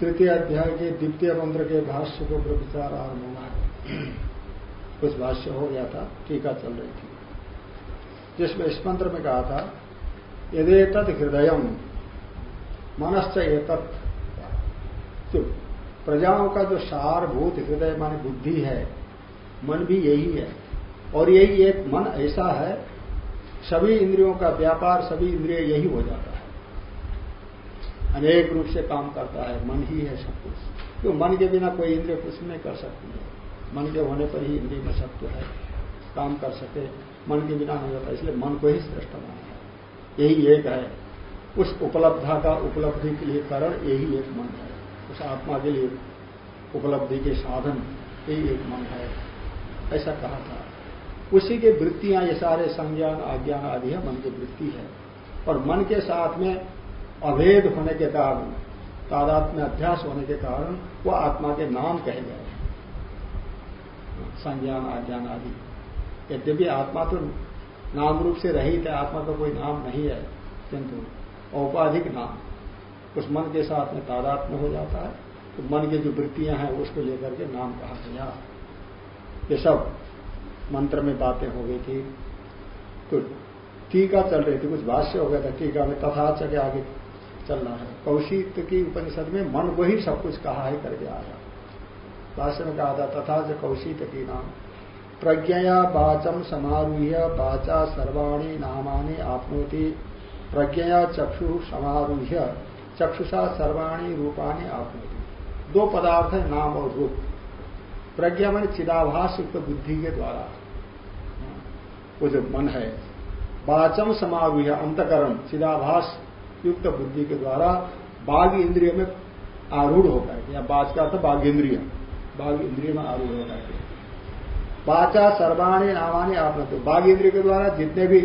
तृतीय अध्याय के द्वितीय मंत्र के भाष्य को विचार आरंभ हुआ है कुछ भाष्य हो गया था, टीका चल रही थी। जिसमें इस मंत्र में कहा था, यदि तत् हृदय मनश्च तो प्रजाओं का जो सारभूत हृदय मानी बुद्धि है, मन भी यही है। और यही एक मन ऐसा है, सभी इंद्रियों का व्यापार, सभी इंद्रिय यही हो जाता है। अनेक रूप से काम करता है, मन ही है सब कुछ। तो मन के बिना कोई इंद्रिय कुछ नहीं कर सकती है। मन के होने पर ही इंद्रिय में सत्व है, काम कर सके। मन के बिना नहीं होता, इसलिए मन को ही श्रेष्ठ माना है। यही एक है। उस उपलब्धा का उपलब्धि के लिए कारण यही एक मन है। उस आत्मा के लिए उपलब्धि के साधन यही एक मन है। ऐसा कहा था। उसी के वृत्तियाँ, ये सारे संज्ञान, आज्ञान आदि है, मन की वृत्ति है। और मन के साथ में अभेद होने के कारण तादात्म्य अध्यास होने के कारण, वो आत्मा के नाम कहे गए संज्ञान, आज्ञान आदि। यद्यपि आत्मा तो नाम रूप से रहित है, आत्मा का कोई नाम नहीं है, किंतु औपाधिक नाम। उस मन के साथ में तादात्म्य हो जाता है तो मन की जो वृत्तियाँ हैं, उसको लेकर के नाम कहा गया। ये सब मंत्र में बातें हो गई थी। तो टीका चल रही थी, कुछ भाष्य हो गया था, टीका में तथा के आगे चलना है। कौशिक की उपनिषद में मन को ही सब कुछ कहा है करके आया भाष्य में कहा था, तथा च कौशिक की नाम। प्रज्ञया वाचम समारूह्य वाचा सर्वाणी नामानि आपनोति। प्रज्ञया चक्षु समारूह्य, चक्षुषा सर्वाणी रूपाणी आपनोति। दो पदार्थ है, नाम और रूप। प्रज्ञा मन चिदाभास युक्त बुद्धि के द्वारा। वो जो मन है। वाचम समारूह अंतकरण, चिदाभास युक्त बुद्धि के द्वारा बाघ इंद्रिय में आरूढ़ होकर के या बाच का तो बाघ इंद्रिय। बाघ इंद्रिय में आरूढ़ होकर के बाचा सर्वाणी नामानी आप तो बाघ इंद्रिय के द्वारा जितने भी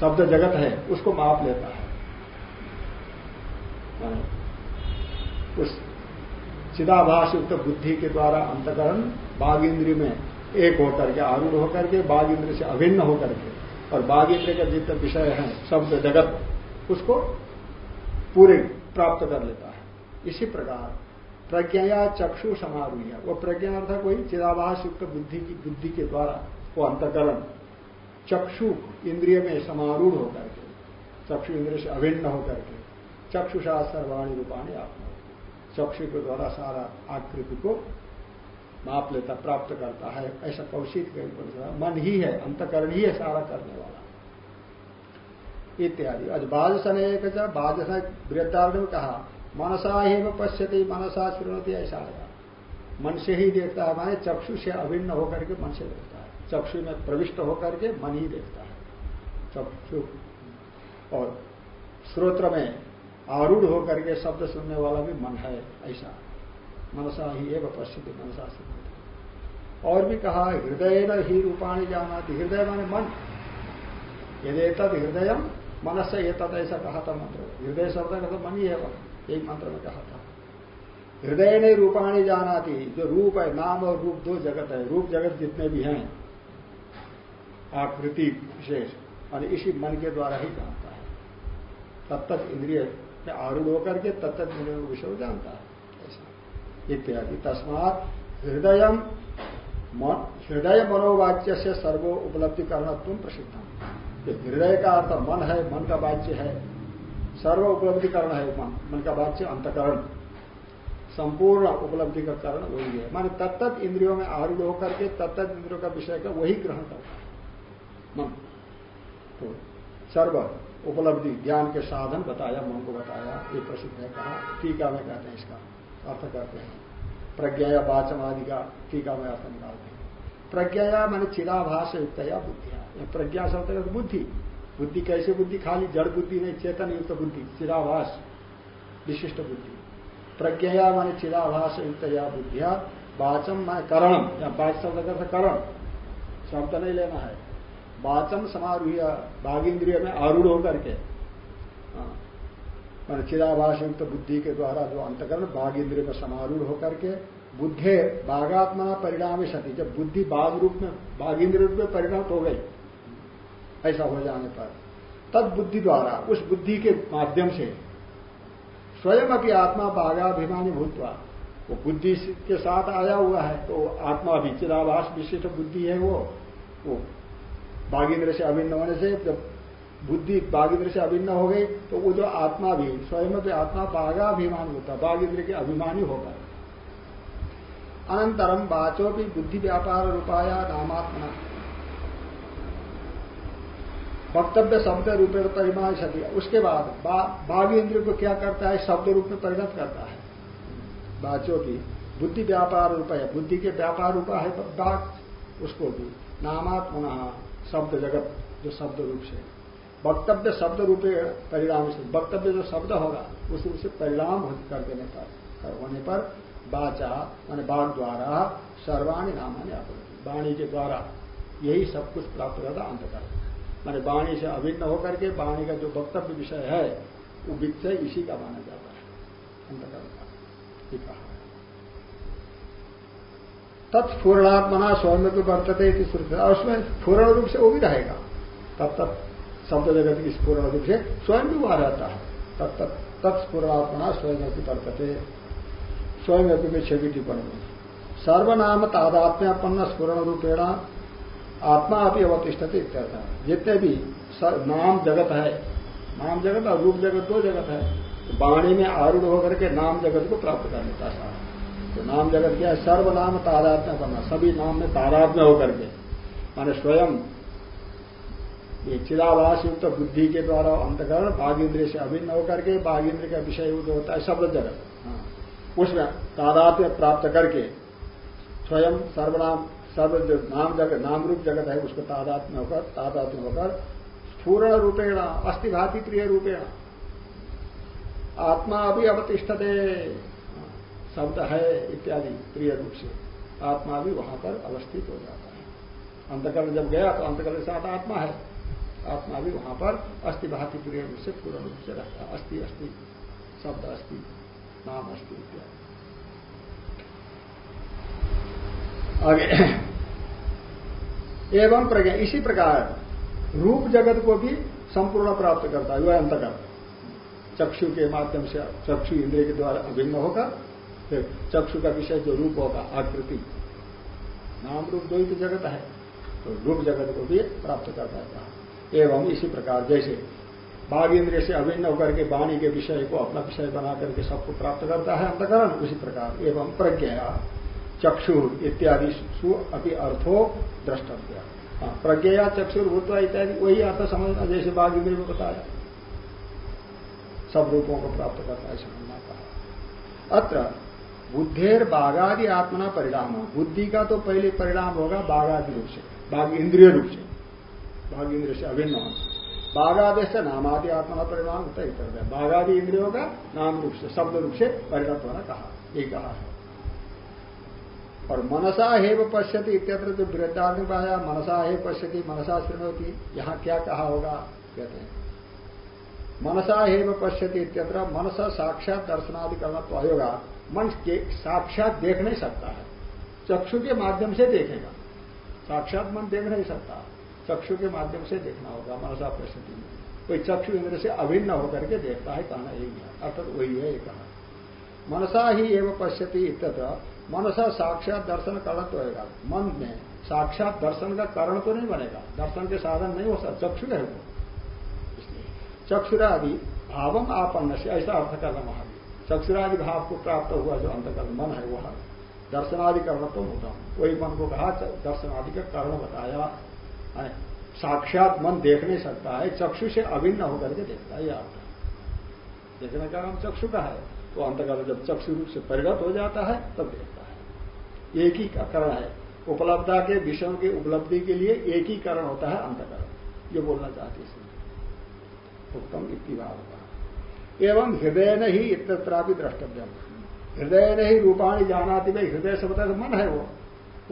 शब्द जगत है, उसको माप लेता है। उस चिदाभास युक्त बुद्धि के द्वारा अंतकरण बाघ इंद्रिय में एक होकर के, आरूढ़ होकर के, बाघ इंद्र से अभिन्न होकर के, और बाघ इंद्र का जितने विषय है, शब्द जगत, उसको पूरे प्राप्त कर लेता है। इसी प्रकार प्रज्ञा चक्षु समारूह वो प्रज्ञा अर्थात कोई चिदाभास युक्त बुद्धि की बुद्धि के द्वारा वो अंतकरण, चक्षु इंद्रिय में समारूढ़ होकर के, चक्षु इंद्रिय से अभिन्न होकर के चक्षुषा सर्वाणी रूपाणी आत्मा। चक्षु के द्वारा सारा आकृति को माप लेता, प्राप्त करता है। ऐसा कौशिक मन ही है, अंतकरण ही है सारा करने वाला। इत्यादि। आज बाजसन एक बाजसन वृद्धार्थ में कहा, मनसा ही में पश्यती, मनसा श्रृणती ऐसा आया मन से ही देखता है, माने चक्षु से अभिन्न होकर के मन से देखता है। चक्षु में प्रविष्ट होकर के मन ही देखता है। चक्षु। और श्रोत्र में आरूढ़ होकर के शब्द सुनने वाला भी मन है, ऐसा। मनसा ही एवं पश्चिम मनसा सुनते और भी कहा हृदय ही रूपाणी जाना हृदय माने मन। यदि तद हृदय मन से ये तद ऐसा कहा था मंत्र। हृदय शब्द का तो मन ही है एक मंत्र में कहा था। हृदय ने रूपाणी जाना थी जो रूप है, नाम और रूप दो जगत है। रूप जगत जितने भी हैं, आकृति विशेष, और इसी मन के द्वारा ही जानता है। तब तक इंद्रिय में आरूढ़ होकर के तब तक इंद्रियों विषय जानता है। ऐसा। इत्यादि। तस्मात हृदय हृदय मनोवाच्य से सर्वो उपलब्धि करना तुम हृदय का अर्थ मन है, मन का वाच्य है। सर्व उपलब्धिकरण है मन मन का वाच्य अंतकरण। संपूर्ण उपलब्धि का कारण वही है। माने तत्त इंद्रियों में आरूढ़ होकर के तत्त इंद्रियों का विषय का वही ग्रहण करता है। मन। तो सर्व उपलब्धि ज्ञान के साधन बताया, मन को बताया, ये प्रसिद्ध है कहा। टीका में कहते हैं इसका अर्थ करते हैं। प्रज्ञा या वाचम आदि का टीका में अर्थ निकालते हैं। प्रज्ञा या मैंने चिराभास युक्त या बुद्धिया। प्रज्ञा शब्द का बुद्धि। बुद्धि कैसे बुद्धि? खाली जड़ बुद्धि नहीं चेतन युक्त बुद्धि चिराभास विशिष्ट बुद्धि। प्रज्ञया माने चिराभास युक्त या बुद्धिया वाचम माने करणम। या वाच शब्द का करण। शब्द नहीं लेना है। वाचम समारूह बाघ इंद्रिय में आरूढ़ होकर के। हाँ, मान चिराभास युक्त बुद्धि के द्वारा जो अंतकरण बाघ इंद्रिय में समारूढ़ होकर के बुद्धे बाघात्मा परिणाम सती। जब बुद्धि बाघ रूप में बाघ इंद्र रूप में परिणत हो गई ऐसा हो जाने पर। तब बुद्धि द्वारा, उस बुद्धि के माध्यम से स्वयं अपनी आत्मा बाघाभिमानी भूतवा, वो बुद्धि के साथ आया हुआ है तो आत्मा भी चिराभास विशिष्ट बुद्धि है वो। वो बाघिंद्र से अभिन्न होने से, जब बुद्धि बाघिंद्र से अभिन्न हो गई तो वो जो आत्मा भी स्वयं भी आत्मा बाघाभिमान होता बाघिंद्र के अभिमानी होगा अनंतरम बाचो भी बुद्धि व्यापार रूपाया नामात्मना। वक्तव्य शब्द रूपे परिमाण क्षति। उसके बाद बाघ इंद्रिय को क्या करता है? शब्द रूप में परिणत करता है। बाचो की बुद्धि व्यापार रूप है। बुद्धि के व्यापार रूप है बाघ उसको भी नामात्मना शब्द जगत, जो शब्द रूप से। वक्तव्य शब्द रूपे परिणाम से। वक्तव्य जो शब्द होगा, उस रूप से परिणाम कर देने पर होने पर बाचा, मान बाघ द्वारा सर्वाणी नामानी अपनी वाणी के द्वारा यही सब कुछ प्राप्त करता अंतकर माने वाणी से अभिन्न होकर के वाणी का जो वक्तव्य विषय है, वो विषय इसी का माना जाता है। का तत्पूर्णात्मना स्वयं भी वर्तते उसमें पूर्ण रूप से वो भी रहेगा। तब तक शब्द जगत की स्पूर्ण रूप से स्वयं भी वहाँ रहता है। तब तक तत्पूर्णात्मना स्वयं भी वर्तते। स्वयं में छवि टिप्पणी। सर्वनाम तादात्म्यापन्न स्पूर्ण रूपेण आत्मा अभी अवतिष्ठते इत्यर्थ। जितने भी नाम जगत है, नाम जगत और रूप जगत, दो जगत है तो वाणी में आरूढ़ होकर के नाम जगत को प्राप्त कर लेता सारा तो नाम जगत क्या है? सर्वनाम तादात्म्य करना, सभी नाम में तादात्म्य होकर के। माने स्वयं ये चिदावास युक्त बुद्धि के द्वारा अंतकरण बाघ इंद्रिय से अभिन्न होकर के बाघ इंद्र का विषय होता है शब्द जगत। हाँ। उसमें तादात्म्य प्राप्त करके स्वयं सर्वनाम सर्व जो नाम जगत नाम रूप जगत है, उसको तादात्म्य होकर तादात्म्य होकर स्फूर्ण रूपेण अस्थिभाति प्रिय रूपेण। आत्मा अभी अवतिष्ठते, शब्द है इत्यादि प्रिय रूप से। आत्मा भी वहाँ पर अवस्थित हो जाता है। अंतकरण जब गया तो अंतकरण के साथ आत्मा है। आत्मा भी वहाँ पर अस्थि प्रिय रूप से पूर्ण रूप से रहता है। अस्थि अस्थि शब्द अस्थि नाम अस्थि इत्यादि। आगे। एवं प्रज्ञा, इसी प्रकार रूप जगत को भी संपूर्ण प्राप्त करता है, वह अंतकरण। चक्षु के माध्यम से चक्षु इंद्रिय के द्वारा अभिन्न होगा, फिर चक्षु का विषय जो रूप होगा, आकृति। नाम रूप दो ही तो जगत है तो रूप जगत को भी प्राप्त करता है। एवं इसी प्रकार जैसे बाघ इंद्रिय से अभिन्न होकर के वाणी के विषय को अपना विषय बना करके सबको प्राप्त करता है अंतकरण, उसी प्रकार एवं प्रज्ञा। चक्षु इत्यादि सु अपनी अर्थो द्रष्टव्य। प्रज्ञया प्रज्ञा चक्षुर भूतवा इत्यादि, वही अर्थ समझना जैसे बाघ इंद्रिय को बताया। सब रूपों को प्राप्त करता है समझना कहा अत्र, बुद्धेर बाघादि आत्मना परिणाम हो। बुद्धि का तो पहले परिणाम होगा बाघादि रूप से बाघ इंद्रिय रूप से। बाघ इंद्रिय से अभिन्न होना बाघादेश से नामादि आत्मा परिणाम होता है बाघादि इंद्रियों का नाम रूप से, शब्द रूप से परिणत होना कहा, ये कहा है। और मनसा हेव पश्यति इत्यत्र जो वृद्धार्थ पाया मनसा हे पश्यति, मनसा श्रृणती यहाँ क्या कहा होगा? कहते हैं। मनसा हेव पश्यति इत्यत्र मनसा साक्षात दर्शनादि करना तो अयोगा मन के साक्षात देख नहीं सकता है। चक्षु के माध्यम से देखेगा। साक्षात मन देख नहीं सकता। चक्षु के माध्यम से देखना होगा, मनसा परिस्थिति में कोई चक्षु इंद्र से अभिन्न होकर के देखता है, कहना यही है। अर्थात वही है ये कहा। मनसा ही एवं पश्यति इत्यत्र मनसा साक्षात दर्शन करण तो होगा मन में साक्षात दर्शन का कारण तो नहीं बनेगा। दर्शन के साधन नहीं हो सकता। चक्षु है वो। इसलिए चक्षुरादि भावम आपन्न से, ऐसा अर्थ करना महावीर चक्षुरादि भाव को प्राप्त हुआ जो अंतकरण मन है वह, दर्शनादि कर्ण तो होता हूँ। वही मन को कहा दर्शनादि का कर्ण बताया। साक्षात मन देख नहीं सकता है, चक्षु से अभिन्न होकर के देखता है अर्थ। देखने का नाम चक्षु का है। तो अंतकरण जब चक्षु रूप से परिणत हो जाता है, तब देखता है। एक ही करण है। उपलब्धता के, विषयों की उपलब्धि के लिए एक ही करण होता है अंतकरण। ये बोलना चाहती है उत्तम इतिभाव का एवं हृदय न ही इतरापि द्रष्टव्य हृदय ने ही रूपाणी जानाती भाई, हृदय से बता मन है वो।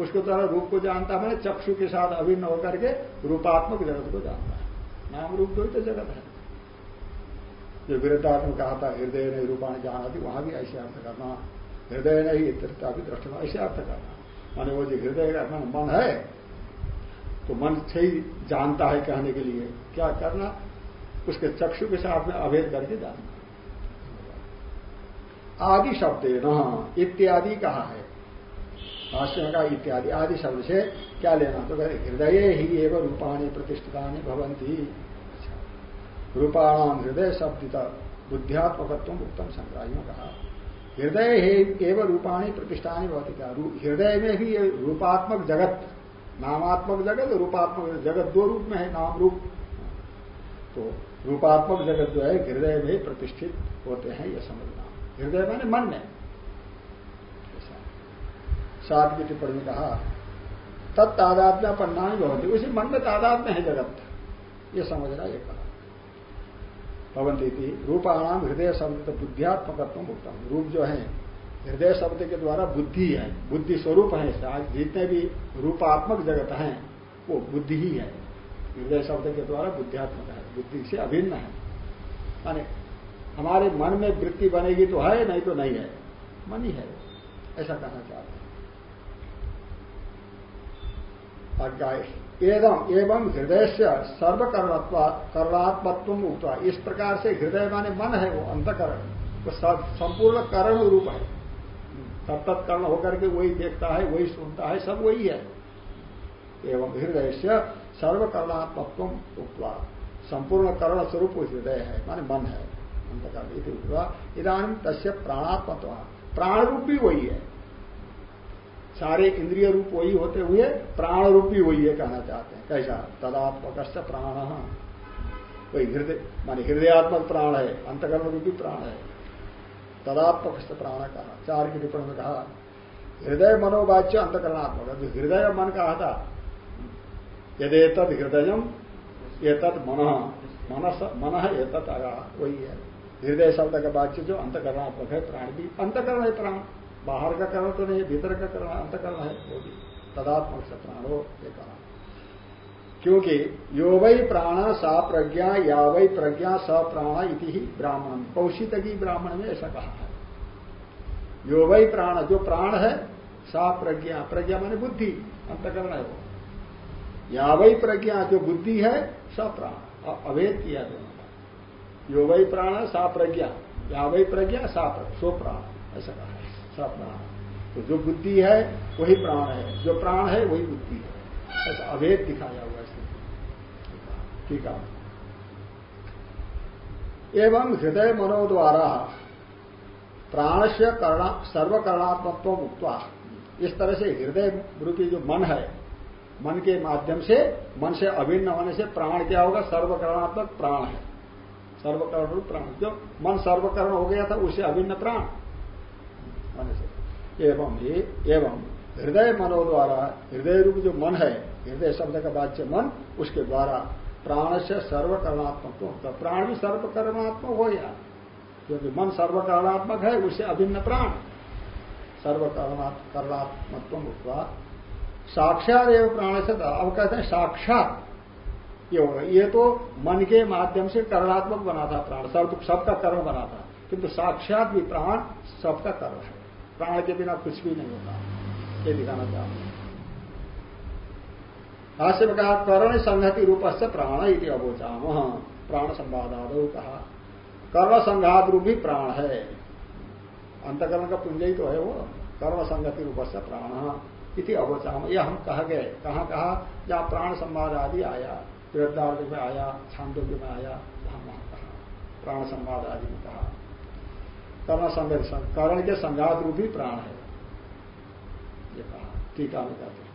उसके द्वारा रूप को जानता मैंने चक्षु के साथ अभिन्न होकर के रूपात्मक जगत को जानता है। नाम रूप दो तो जगत है। जो विरतात्म कहा था, हृदय नहीं रूपाणी जाना थी वहाँ भी ऐसे अर्थ करना हृदय नहीं इतरता भी दृष्टना ऐसे अर्थ करना माने वो जो हृदय का मन है तो मन से ही जानता है कहने के लिए क्या करना उसके चक्षु के साथ में अभेद करके जानना आदि शब्द न इत्यादि कहा है भाष्य का इत्यादि आदि शब्द से क्या लेना तो कहते हृदय ही एवं रूपाणी प्रतिष्ठिता भवंती। रूपाणाम हृदय शब्द बुद्धियात्मकत्व उत्तम संग्राहियों कहा हृदय एवं रूपाणी प्रतिष्ठानी का? हृदय में ही रूपात्मक जगत, नामात्मक जगत, रूपात्मक जगत, दो रूप में है, नाम रूप। तो रूपात्मक जगत जो है, हृदय में प्रतिष्ठित होते हैं यह समझना। हृदय मैंने मन में। सात की टिप्पणी कहा तत्तादात्म्य पन्ना ही भवंती उसी मन में तादात्म्य है जगत। ये समझना, ये कहा। भवंती थी रूपाणाम हृदय शब्द बुद्धियात्मकत्व उत्तम रूप जो है, हृदय शब्द के द्वारा बुद्धि है, बुद्धि स्वरूप है आज जितने भी रूपात्मक जगत हैं, वो बुद्धि ही है। हृदय शब्द के द्वारा बुद्धियात्मक है, बुद्धि से अभिन्न है। हमारे मन में वृत्ति बनेगी तो है, नहीं तो नहीं है। मन ही है। ऐसा कहना चाहते हैं। एवं एवं हृदय से सर्वकर्णात्मत्व उठवा इस प्रकार से हृदय माने मन है, वो अंतकरण। वो संपूर्ण करण रूप है। तत्त कर्ण होकर के वही देखता है, वही सुनता है, सब वही है। एवं हृदय से सर्वकर्णात्मत्व उठवा संपूर्ण कर्ण स्वरूप हृदय है, माने मन है, अंतकरण इधानी तस्य प्राणात्मत्व। प्राण रूप भी वही है। सारे इंद्रिय रूप वही होते हुए प्राण रूप भी वही है कहना चाहते हैं। कैसा? तदात्मक प्राण। कोई हृदय, माने हृदयात्मक प्राण है, अंतकर्म रूपी प्राण है। तदात्मक प्राण कहा। चार की टिप्पणी में कहा, हृदय मनोवाच्य अंतकरणात्मक। जो हृदय मन कहा था, यदि तद हृदय तद मन। मन ये तत् वही है। हृदय शब्द का वाच्य जो अंतकरणात्मक है, प्राण भी। अंतकरण है प्राण। बाहर का करण तो नहीं, भीतर का करण अंतकरण है, वो भी। तदात्मक से प्राणो ये कहा। क्योंकि यो वही प्राण सा प्रज्ञा या वै प्रज्ञा स प्राण इति ही ब्राह्मण। कौशित की ब्राह्मण में ऐसा कहा है यो वही प्राण, जो प्राण है, सा प्रज्ञा प्रज्ञा माने बुद्धि अंतकरण है वो। या वही प्रज्ञा, जो बुद्धि है, स प्राण। अभेद किया दोनों का यो वही प्राण, सा प्रज्ञा या वही प्रज्ञा, सा सो प्राण, ऐसा कहा। प्राण। तो जो बुद्धि है, वही प्राण है। जो प्राण है, वही बुद्धि है। ऐसा अभेद दिखाया हुआ स्थिति ठीक है। एवं हृदय मनो द्वारा प्राण से सर्वकरणात्मत्व मुक्त इस तरह से हृदय रूपी जो मन है, मन के माध्यम से, मन से अभिन्न होने से प्राण क्या होगा? सर्वकरणात्मक प्राण है। सर्वकरण प्राण। जो मन सर्वकरण हो गया था, उसे अभिन्न प्राण। मन से एवं ही एवं हृदय मनो द्वारा, हृदय रूप जो मन है, हृदय शब्द का वाच्य मन, उसके द्वारा प्राण से सर्वकरणात्मक होता प्राण भी सर्वकरणात्मक हो गया। क्योंकि मन सर्वकरणात्मक है उससे अभिन्न प्राण। सर्वकरणात्मत्व हुआ साक्षात एवं प्राण से अब कहते हैं साक्षात। ये होगा ये तो मन के माध्यम से करणात्मक बना था प्राण। सर्व सबका कर्म बना था। किंतु साक्षात भी प्राण सबका कर्म है। प्राण के बिना कुछ भी नहीं होता। ये दिखाना चाहते हैं भाष्य में कहा कर्ण रूप से प्राण इति अवोचाम। प्राण संवादाद कहा कर्ण संघात रूप भी प्राण है। अंतकरण का पुंज ही तो है वो। कर्ण संगति से प्राण इति अवोचाम। यह हम कह गए। कहा कहा? जहाँ प्राण संवाद आदि आया। वृद्धार्थ में आया, छांदोग्य में आया वहाँ कहा। प्राण संवाद आदि में कहा। कर्ण संग कर्ण के संघात रूपी प्राण है। ये कहा। टीका में कहते हैं।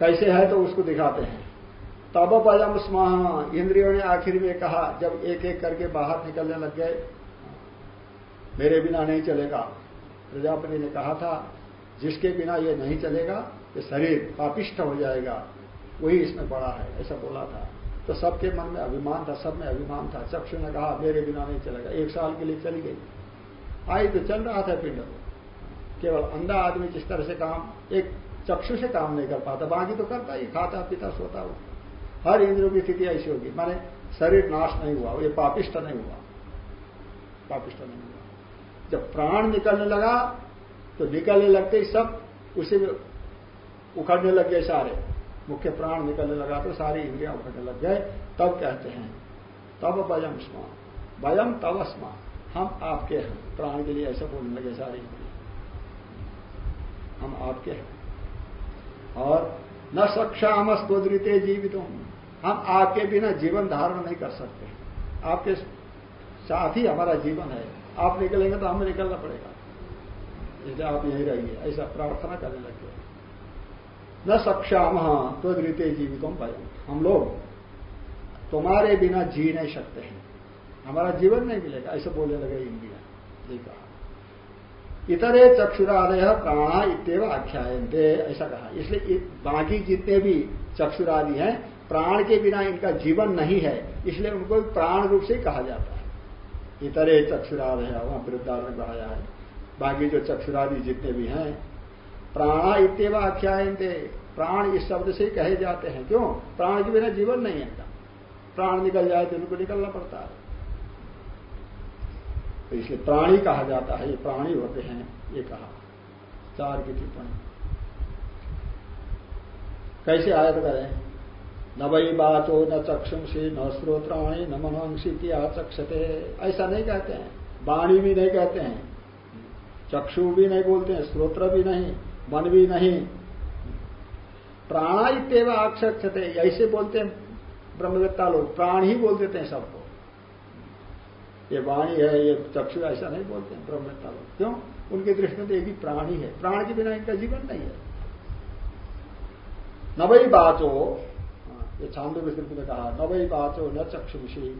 कैसे है तो उसको दिखाते हैं। तब पयम स्म। इंद्रियों ने आखिर में कहा, जब एक एक करके बाहर निकलने लग गए, मेरे बिना नहीं चलेगा। प्रजापति ने कहा था, जिसके बिना ये नहीं चलेगा, ये शरीर पापिष्ट हो जाएगा। वही इसमें बड़ा है। ऐसा बोला था। तो सबके मन में अभिमान था, सब में अभिमान था। चक्षु ने कहा, मेरे बिना नहीं चलेगा। एक साल के लिए चली गई। आई तो चल रहा था पिंड। केवल अंधा आदमी जिस तरह से काम, एक चक्षु से काम नहीं कर पाता। बाकी तो करता ही, खाता, पीता, सोता हो हर इंद्रियों की स्थिति ऐसी होगी। माने शरीर नाश नहीं हुआ, ये पापिष्ट नहीं हुआ। पापिष्ट नहीं हुआ। जब प्राण निकलने लगा तो निकलने लगते ही सब उसी में उखड़ने लग गए सारे। मुख्य प्राण निकलने लगा तो सारी इंद्रिया उखड़ने लग गए तब कहते हैं, तब वयम स्मा। वयम तब स्मा। हम आपके हैं। प्राण के लिए ऐसा बोलने लगे सारी इंद्रिया। हम आपके हैं। और न सक्षाम स्तोद्रिते जीवित। हम आपके बिना जीवन धारण नहीं कर सकते। आपके साथ ही हमारा जीवन है। आप निकलेंगे तो हमें निकलना पड़ेगा। इसलिए आप यही रहिए, ऐसा प्रार्थना करने लगे। न सक्षाम तो रीते जीवितों भयम हम लोग तुम्हारे बिना जी नहीं सकते हैं। हमारा जीवन नहीं मिलेगा, ऐसे बोलने लगे इंडिया ये कहा इतरे चक्षुरादय प्राणा इतव आख्यायते ऐसा कहा। इसलिए बाकी जितने भी चक्षुरादि हैं, प्राण के बिना इनका जीवन नहीं है, इसलिए उनको प्राण रूप से कहा जाता है। इतरे चक्षुरादय, वहाँ वृद्धार ने कहा है। बाकी जो चक्षुरादि जितने भी हैं प्राणा इतव आख्यायते प्राण इस शब्द से ही कहे जाते हैं। क्यों? प्राण के बिना जीवन नहीं है प्राण निकल जाए तो उनको निकलना पड़ता है। तो इसलिए प्राणी कहा जाता है। ये प्राणी होते हैं, ये कहा। चार की टिप्पणी। कैसे आयत करें? न वही बाचो न चक्षुंसी न श्रोत्राणी न मनोंसी की आचक्षते। ऐसा नहीं कहते हैं। वाणी भी नहीं कहते हैं। चक्षु भी नहीं बोलते हैं श्रोत्र भी नहीं। मन भी नहीं। प्राणा इतव आक्षते ऐसे बोलते हैं ब्रह्मवेत्ता लोग। प्राण ही बोल देते हैं सबको। ये वाणी है ये चक्षु ऐसा नहीं बोलते हैं ब्रह्मता लोग। क्यों? उनकी दृष्टि में तो एक ही प्राणी है प्राण के बिना इनका जीवन नहीं है। न वही बाचो हाँ, ये छांदो विस्तृति में कहा न वही बाचो न चक्षुषी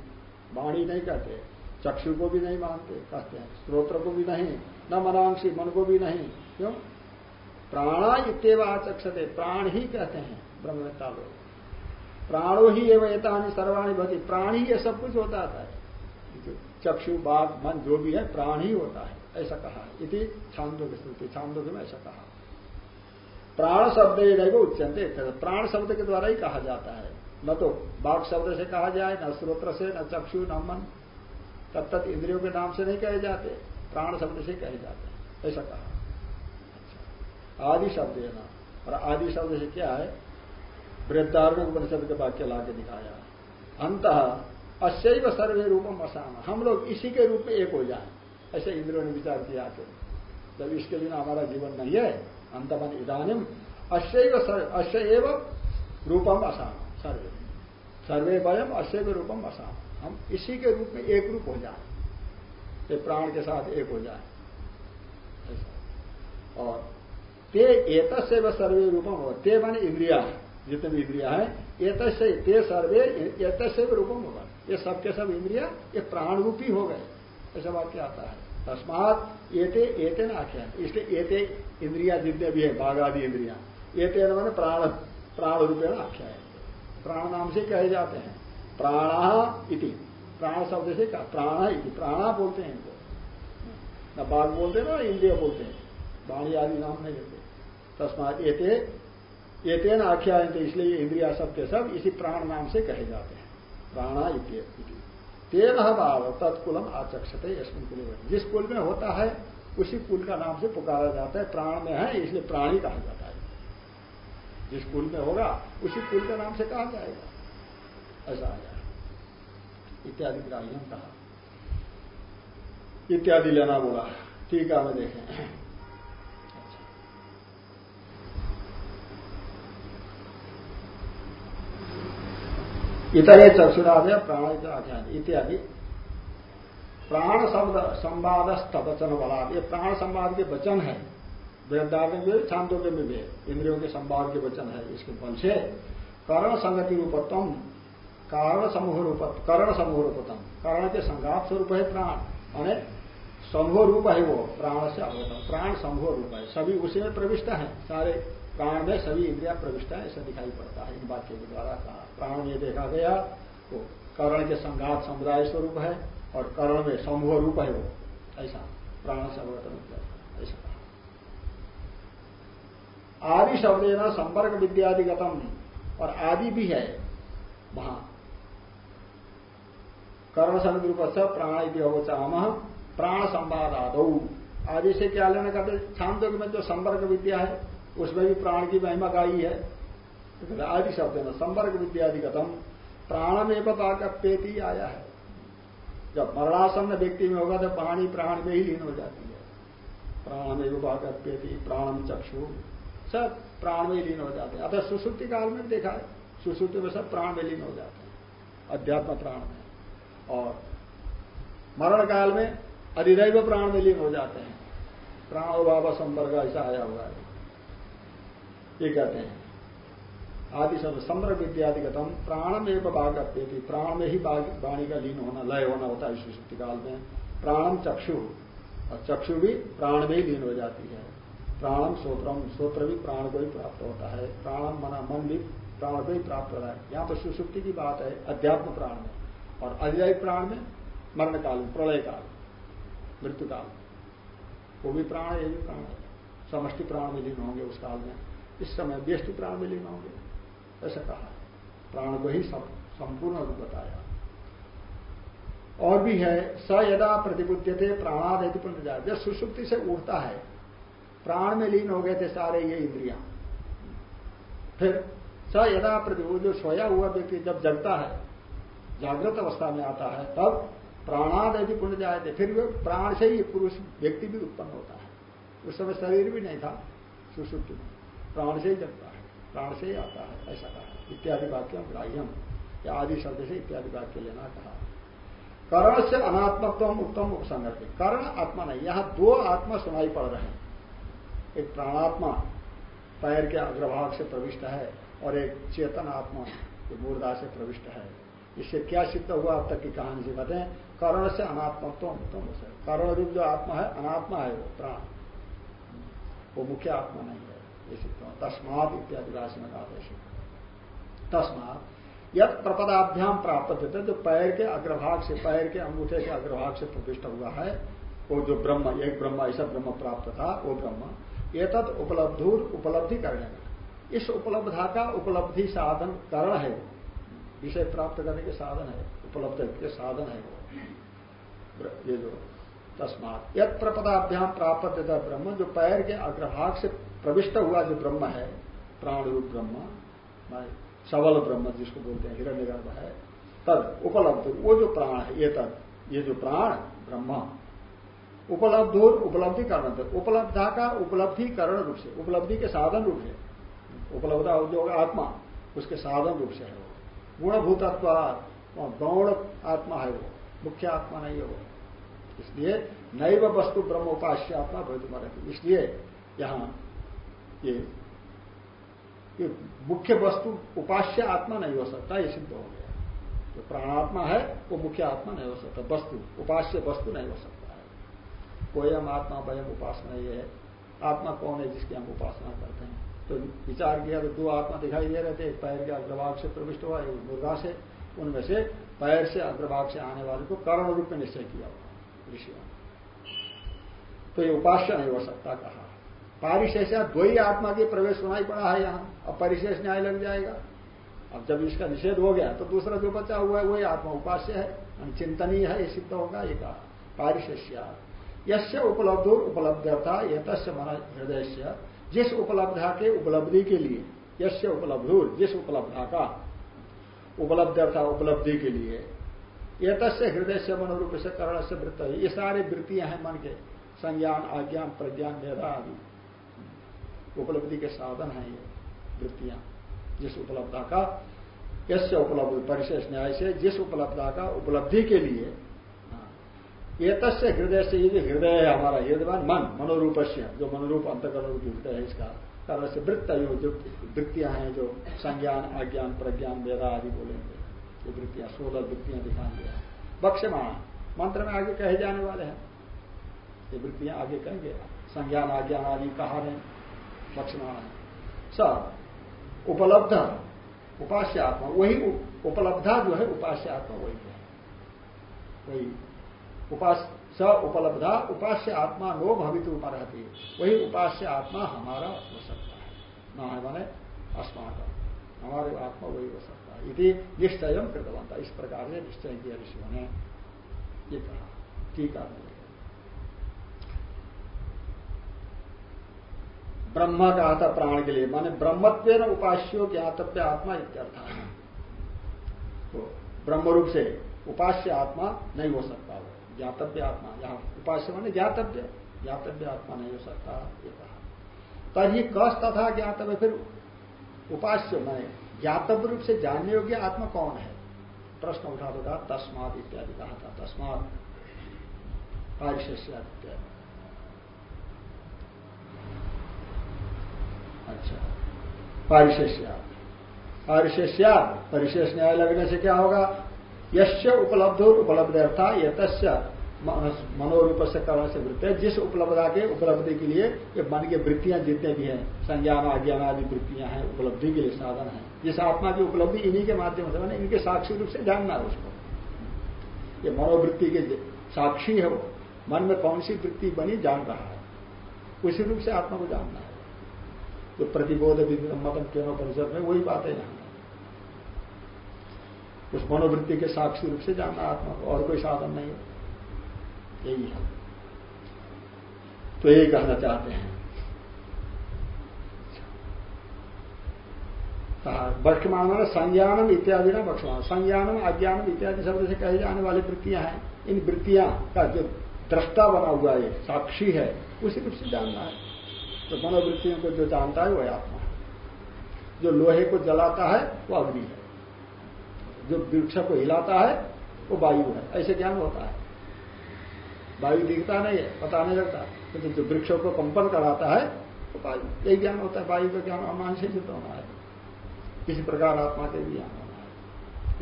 वाणी नहीं कहते। चक्षु को भी नहीं मानते कहते हैं। स्त्रोत्र को भी नहीं न मनांशी मन को भी नहीं। क्यों? प्राणा इतव आचक्षते प्राण ही कहते हैं ब्रह्मवेत्ता लोग। प्राणो ही एवं सर्वाणी भती प्राण ही ये सब कुछ होता है। चक्षु, बाघ, मन, जो भी है, प्राण ही होता है, ऐसा कहा इति छांदो की स्तुति छांदो में ऐसा कहा। प्राण शब्द ही नहीं उच्चनते प्राण शब्द के द्वारा ही कहा जाता है। न तो बाघ शब्द से कहा जाए, न स्रोत्र से, न चक्षु, न मन। तब तक इंद्रियों के नाम से नहीं कहे जाते, प्राण शब्द से कहे जाते ऐसा कहा। आदि शब्द है ना। और आदि शब्द से क्या है? वृद्धारण उपनिषद के वाक्य ला के दिखाया। अंत अशैव सर्वे रूपम असाम। हम लोग इसी के रूप में एक हो जाए। ऐसे इंद्रियों ने विचार किया कि जब इसके बिना हमारा जीवन नहीं है, अंतमन इधानिम अशैव अशैव रूपम असाम। सर्वे। सर्वे वयम अशैव रूपम असाम। हम इसी के रूप में एक रूप हो जाए। ये प्राण के साथ एक हो जाए। ऐसा। और ते एक सर्वे रूपम हो ते मान इंद्रिया, जितने भी इंद्रिया है एत ते सर्वे एत रूपम होगा ये सब के सब इंद्रिया, ये प्राण रूपी हो गए। ऐसा वाक्य आता है। तस्मात एते एते न आख्या इसलिए एते इंद्रिया जितने भी है बाघ आदि इंद्रिया, एते मैंने प्राण प्राण रूपेण आख्या है प्राण नाम से कहे जाते हैं। प्राण इति। प्राण शब्द से कहा, प्राण इति। प्राणा बोलते हैं इनको। न बाघ बोलते ना इंद्रिया बोलते हैं। वाणी आदि नाम नहीं लेते। तस्मात एते एते न आख्या इसलिए इंद्रिया सब के सब इसी प्राण नाम से कहे जाते हैं। प्राणा तेन भाव तत्कुलम आचक्षते यशमिन कुल जिस कुल में होता है, उसी कुल का नाम से पुकारा जाता है। प्राण में है, इसलिए प्राणी कहा जाता है। जिस कुल में होगा, उसी कुल के नाम से कहा जाएगा। ऐसा आ जाए। इत्यादि ग्राह्यम कहा। इत्यादि लेना बोला। ठीक है, हमें देखें। इतरे चक्षुरादय प्राण आख्यान इत्यादि। प्राण शब्द संवाद वचन वाला ये प्राण संवाद के वचन है। वृद्धार्थ में शांतों में भी, इंद्रियों के संवाद के वचन है इसके बल से कर्ण संगति रूपत्म कारण समूह रूप कर्ण समूह रूपतम। कर्ण के संघात स्वरूप है प्राण, माने समूह रूप है वो, प्राण से अवगतम। प्राण समूह रूप है। सभी उसी में प्रविष्ट है। सारे प्राण में सभी इंद्रिया प्रविष्ट है, ऐसा दिखाई पड़ता है इन वाक्यों के द्वारा कहा। प्राण में देखा गया वो कर्ण के संघात समुदाय स्वरूप है और कर्ण में समूह रूप है वो। ऐसा प्राण से अवगतम ऐसा। कहा आदि शब्द न संपर्क विद्यादिगतम और आदि भी है वहाँ। कर्ण संग रूप से प्राण यदि इतिवचाम प्राण संवाद आदौ आदि से क्या लेना कहते छांदोग में जो संपर्क विद्या है, उसमें भी प्राण की महिमा गाई है। आदि शब्द ना संपर्क विद्यादिगतम, प्राणमेव पेती आया है। जब मरणासन्न व्यक्ति में होगा तो पानी प्राण में ही लीन हो जाती है। प्राणमेव पेती प्राणम चक्षु, सब प्राण में लीन हो जाते हैं। अतः सुश्रुति काल में देखा है, सुश्रुति में सब प्राण में लीन हो जाते हैं, अध्यात्म प्राण में। और मरण काल में अधिदैव प्राण में लीन हो जाते हैं। प्राण बाबा संपर्क ऐसा आया हुआ है। ये कहते हैं आदि शब्द सम्र विद्यादिगतम प्राणम एवं बाघ अपनी प्राण में ही वाणी का लीन होना, लय होना होता है सुश्रुति काल में। प्राणम चक्षु। और चक्षु भी प्राण में ही लीन हो जाती है। प्राणम सोत्रम, सोत्र भी प्राण को ही प्राप्त होता है। प्राणम मना मन भी प्राण को ही प्राप्त होता है। यहाँ पर सुसुप्ति की बात है, अध्यात्म प्राण में। और अध्याय प्राण में मरण काल में प्रलय काल मृत्यु काल वो भी प्राण ये भी प्राण है। समष्टि प्राण में लीन होंगे उस काल में। इस समय व्यष्टि प्राण में लीन होंगे। ऐसा कहा। प्राण को ही संपूर्ण रूप बताया। और भी है, स यदा प्रतिबुद्ध थे प्राणाद यदि पुण्य जब सुसुप्ति से उठता है, प्राण में लीन हो गए थे सारे ये इंद्रिया। फिर स यदा प्रति, जो सोया हुआ व्यक्ति जब जगता है, जागृत अवस्था में आता है, तब प्राणाद यदि पुण्य जाए फिर प्राण से ही पुरुष, व्यक्ति भी उत्पन्न होता है। उस समय शरीर भी नहीं था सुसुप्ति प्राण से ही जगता प्राण से ही आता है, ऐसा कहा। इत्यादि वाक्य ग्राह्यम, या आदि शब्द से इत्यादि वाक्य लेना कहा। कर्ण से अनात्मत्व उत्तम उपसंग कर्ण आत्मा नहीं, यहाँ दो आत्मा सुनाई पड़ रहे हैं। एक प्राणात्मा पैर के अग्रभाग से प्रविष्ट है, और एक चेतन आत्मा जो मूर्धा से प्रविष्ट है। इससे क्या सिद्ध हुआ अब तक की कहानी से हैं कर्ण से अनात्मत्व उत्तम हो कर्ण रूप जो आत्मा है, अनात्मा है वो प्राण। वो मुख्य आत्मा नहीं। तस्मात इत्यादि राशि में आदेश। तस्मात यद प्रपदाभ्याम प्राप्त देते जो पैर के अग्रभाग से, पैर के अंगूठे के अग्रभाग से प्रविष्ट हुआ है। वो जो ब्रह्म, एक ब्रह्म, ऐसा ब्रह्म प्राप्त था, वो ब्रह्म ये तत् उपलब्धुर उपलब्धि करने में इस उपलब्धा का उपलब्धि साधन करण है। विषय प्राप्त करने के साधन है, उपलब्ध के साधन है वो। ये जो तस्मात। यद प्रपदाभ्याम प्राप्त ब्रह्म, जो पैर के अग्रभाग से प्रविष्ट हुआ जो ब्रह्म है प्राण रूप ब्रह्म सबल ब्रह्म जिसको बोलते हैं हिरण्य गर्भ है, तद उपलब्ध, वो जो प्राण है, ये तद, ये जो प्राण, ब्रह्म। उपलब्ध उपलब्धि कारण उपलब्धा का उपलब्धिकरण रूप से, उपलब्धि के साधन रूप से उपलब्धा जो आत्मा, उसके साधन रूप से है वो। गुणभूतत्व गौण आत्मा है वो, मुख्य आत्मा नहीं है वो। इसलिए नैव वस्तु ब्रह्म उपास्य आत्मा भवित इसलिए यहाँ ये, ये मुख्य वस्तु उपास्य आत्मा नहीं हो सकता ये सिद्ध हो गया। जो प्राणात्मा है वो मुख्य आत्मा नहीं हो सकता वस्तु उपास्य वस्तु नहीं हो सकता कोयम आत्मा वयम उपासना ये है। आत्मा कौन है जिसकी हम उपासना करते हैं? तो विचार किया तो दो आत्मा दिखाई दे रहे थे एक पैर के अग्रभाग से प्रविष्ट हुआ एक मुर्गा से उनमें से पैर से अग्रभाग से आने वाले को कर्ण रूप में निश्चय किया हुआ। ऋषियों। तो ये उपास्य नहीं हो सकता कहा। पारिशेष दो ही आत्मा की प्रवेश होना ही पड़ा है यहाँ। अब परिशेष न्याय लग जाएगा। अब जब इसका निषेध हो गया तो दूसरा जो बचा हुआ है, वही आत्मा उपास्य है। चिंतनीय है, ये सिद्ध होगा, ये कहा। पारिशेष्या। यश्य उपलब्ध उपलब्धता ये तस्य मन हृदय से जिस उपलब्धा के उपलब्धि के लिए यश्य उपलब्ध, जिस उपलब्धा का। उपलब्धता उपलब्धि के लिए। ये तस्य हृदय से मनोरूप से करण से वृत्त। है ये सारी वृत्तियाँ हैं मन के। संज्ञान, आज्ञान, प्रज्ञान मेधा आदि। उपलब्धि के साधन है ये वृत्तियाँ। जिस उपलब्धा का यश्य उपलब्ध, परिशेष न्याय से जिस उपलब्धा का, उपलब्धि के लिए ये तस्य हृदय से ये हृदय है हमारा हृदय मन मनोरूप से जो मनोरूप अंतकरण रूप हृदय है इसका कारण से वृत्त जो वृत्तियाँ हैं, जो संज्ञान, आज्ञान, प्रज्ञान वेदा आदि बोलेंगे। ये वृत्तियाँ, सोलह वृत्तियाँ दिखाएँगे बक्षमाण मंत्र में आगे कहे जाने वाले हैं। ये वृत्तियाँ आगे कहेंगे। संज्ञान, आज्ञान आदि कहा है? बक्षमाण स उपलब्ध उपास्य आत्मा वही उपलब्धा जो है उपास्य आत्मा वही है। वही उपास स उपलब्धा उपास्य आत्मा नो भवित रहती वही उपास्य आत्मा हमारा हो सकता है। न है माने अस्माक। हमारे आत्मा वही हो। सकता यदि निश्चय कृतवंता इस प्रकार से निश्चय किया ऋषियों ने ये कहा है ब्रह्म कहा था प्राण के लिए माने ब्रह्मत्व उपास्यो ज्ञातव्य आत्मा इत्यर्थ। तो ब्रह्म रूप से उपास्य आत्मा नहीं हो सकता वो ज्ञातव्य आत्मा यहाँ उपास्य माने ज्ञातव्य। ज्ञातव्य आत्मा नहीं हो सकता ये कहा तभी कस तथा ज्ञातव्य, फिर उपास्य माने ज्ञातव्य रूप से जानने योग्य आत्मा कौन है? प्रश्न उठा तो कहा तस्मात इत्यादि कहा था, तस्मात पारिशेष्या इत्यादि। अच्छा पारिशेष्या पारिशेष्या परिशेष न्याय लगने से क्या होगा? यश उपलब्ध उपलब्ध अर्था यथस्य मनोरूप से करण से वृत्ति। जिस उपलब्धा के उपलब्धि के लिए ये मन की वृत्तियाँ जितने भी हैं, संज्ञान, आज्ञान आदि वृत्तियाँ हैं, उपलब्धि के लिए साधन है। जिस आत्मा की उपलब्धि इन्हीं के माध्यम से मैंने इनके साक्षी रूप से जानना है उसको। ये मनोवृत्ति के साक्षी है वो। मन में कौन सी वृत्ति बनी, जान रहा है। उसी रूप से आत्मा को जानना है। जो प्रतिबोध मतम क्यों परिषद में वही बात है। यहाँ उस मनोवृत्ति के साक्षी रूप से जानना आत्मा को और कोई साधन नहीं है। यही है। तो यही कहना चाहते हैं। वर्तमान में संज्ञानम इत्यादि ना बक्षमान संज्ञानम अज्ञानम इत्यादि शब्द से कही जाने वाली वृत्तियाँ हैं इन वृत्तियाँ का जो दृष्टा बना हुआ है साक्षी है उसी रूप से जानना है तो मनोवृत्तियों को जो जानता है वह आत्मा है जो लोहे को जलाता है, वो अग्नि है। जो वृक्ष को हिलाता है, वो वायु है। ऐसे ज्ञान होता है। वायु दिखता नहीं है, पता नहीं लगता। लेकिन जो वृक्षों को कंपन कराता है, वो वायु। यही ज्ञान होता है, वायु का ज्ञान अनुमान से सिद्ध होना है। किसी प्रकार आत्मा के भी है।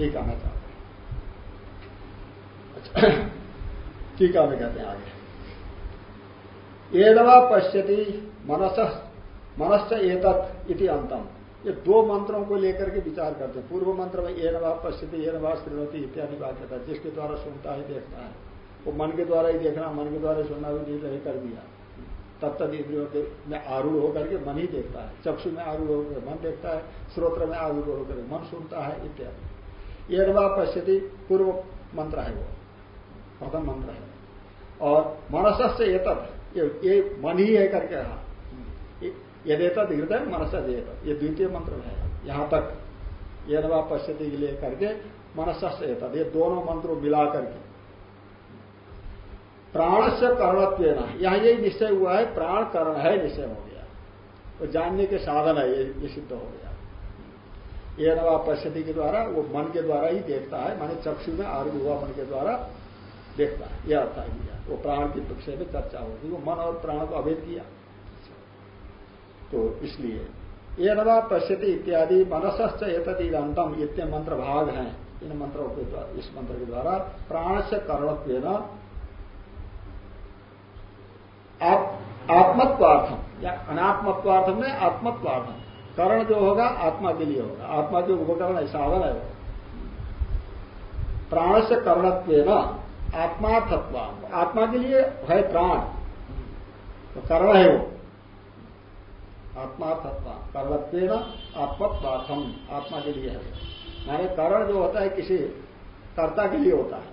यही कहना चाहते हैं। अच्छा टीका में कहते हैं आगे। एदवा पश्यति मनस मनश्च एतत् इति अंतम। ये दो मंत्रों को लेकर के विचार करते हैं। पूर्व मंत्र में ये नवा पश्चिति ये नवा श्रीवती इत्यादि वाक्य था जिसके द्वारा सुनता है, देखता है। वो मन के द्वारा ही देखना, मन के द्वारा सुनना भी निर्णय कर दिया। तब तक इंद्रियों में आरूढ़ होकर के मन ही देखता है। चक्षु में आरूढ़ होकर मन देखता है, स्रोत्र में आरूढ़ होकर मन सुनता है, इत्यादि। ये नवा पश्चिति पूर्व मंत्र है वो, प्रथम मंत्र है। और मनस से ये तब, ये मन ही है करके कहा यदेतद हृदय मनस ये द्वितीय मंत्र है, यहाँ तक। ये नवा पश्यति के लिए करके मनस से ये दोनों मंत्रों मिला करके प्राण से करणत्व यहाँ यही निश्चय हुआ है, प्राण करण है, निश्चय हो गया। तो जानने के साधन है, ये सिद्ध हो गया। ये नवा पश्यति के द्वारा, वो मन के द्वारा ही देखता है, माने चक्षु में आरूढ़ हुआ मन के द्वारा देखता है, यह अर्थ है वो प्राण के विषय में चर्चा होगी वो मन और प्राण को अभेद किया। तो इसलिए, ये नवा पश्यति इत्यादि, मनसश्च एतदीदंतम इतने मंत्र भाग हैं। इन मंत्रों के द्वारा इस मंत्र के द्वारा प्राण से करणत्व आत्मत्वार्थम, या अनात्मत्वार्थम में आत्मत्वार्थम। करण जो होगा, आत्मा के लिए होगा। आत्मा के उपकरण है, साधन है प्राण से करणत्व आत्मार्थत्व आत्मा के लिए है प्राण। तो कर्ण है वो। आत्मार्थत्व कर्णत्व आत्मत्वार्थम। आत्मा के लिए है। माने कारण जो होता है, किसी कर्ता के लिए होता है।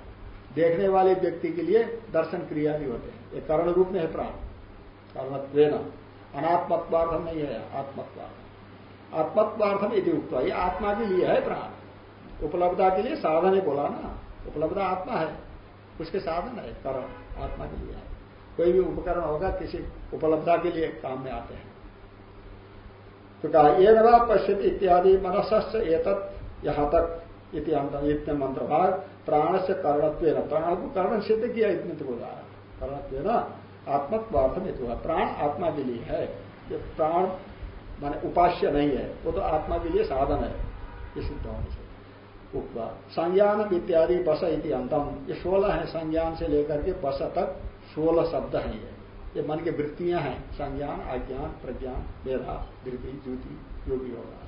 देखने वाले व्यक्ति के लिए दर्शन क्रिया भी होते हैं। ये कर्ण रूप में है प्राण। कर्णत्व अनात्मत्वार्थम नहीं है, आत्मत्वार्थम। आत्मत्वार्थम यदि उक्त ये आत्मा के लिए है प्राण। उपलब्धता के लिए साधन है बोला ना। उपलब्धता आत्मा है, उसके साधन है करण आत्मा के लिए है। कोई भी उपकरण होगा, किसी उपलब्धता के लिए काम में आते हैं। तो कहा, ये नवा पश्चित इत्यादि मनस्य एतत् यहाँ तक इतने मंत्र भाग प्राण से कर्णत्व प्राण को कर्ण सिद्ध किया इतने तो बोला कर्णत्व आत्मत्वार्थम हेतु प्राण आत्मा के लिए है। ये प्राण माने उपास्य नहीं है। वो तो आत्मा के लिए साधन है। ये सिद्ध होने से उपवा संज्ञान इत्यादि बस इति अंतम। ये सोलह है संज्ञान से लेकर के बस तक सोलह शब्द है ये। ये मन की वृत्तियाँ हैं। संज्ञान, आज्ञान, प्रज्ञान, मेधा वृद्धि ज्योति भी होगा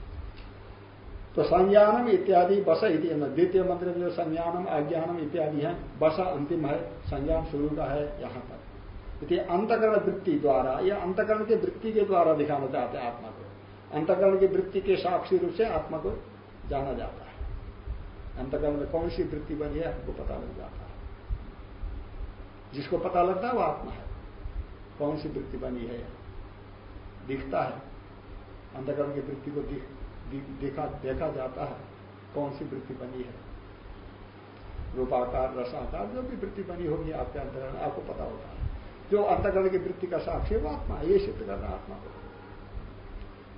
तो संज्ञानम इत्यादि बस इति द्वितीय मंत्र में जो संज्ञानम, अज्ञानम इत्यादि है। बस अंतिम है, संज्ञान शुरू का है यहाँ तक इति अंतकरण वृत्ति द्वारा, या अंतकरण की वृत्ति के द्वारा दिखाना चाहते हैं आत्मा को। अंतकरण की वृत्ति के साक्षी रूप से आत्मा को जाना जाता है। अंतकरण में कौन सी वृत्ति बनी है हमको पता लग जाता है। जिसको पता लगता है, वो आत्मा है। कौन सी वृत्ति बनी है, दिखता है। अंतकरण की वृत्ति को देखा देखा देखा जाता है कौन सी वृत्ति बनी है। रूपाकार, रसाकार, जो भी वृत्ति बनी होगी आपके अंतकरण आपको पता होता है जो अंतकरण की वृत्ति का साक्षी वो आत्मा ये सिद्ध करना आत्मा को।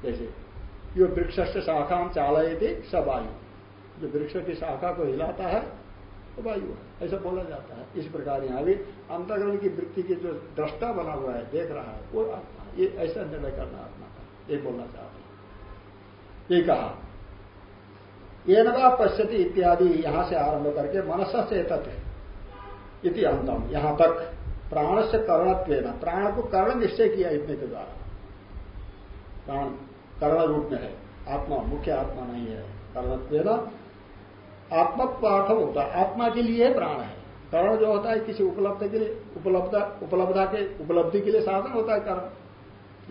जैसे जो वृक्ष से शाखा हम चालय थे सब आयु जो वृक्ष की शाखा को हिलाता है तो वायु है। ऐसा बोला जाता है। इस प्रकार यहाँ भी अंतग्रहण की वृत्ति की जो दृष्टा बना हुआ है, देख रहा है, वो आत्मा ये ऐसा निर्णय करना आत्मा का ये बोलना चाहते हैं। ये कहा। ये नवा पश्यति इत्यादि यहाँ से आरंभ करके मनस से तत्व इति अंतम। यहाँ तक प्राण से करणत्व प्राण को कर्ण निश्चय किया इतने के द्वारा। प्राण कर्ण रूप में है। आत्मा मुख्य आत्मा नहीं है। कर्णत्व आत्मपार्थ होता है। आत्मा के लिए प्राण है। कर्ण जो होता है, किसी उपलब्ध के लिए, उपलब्ध, उपलब्धा के, उपलब्धि के लिए साधन होता है कर्ण।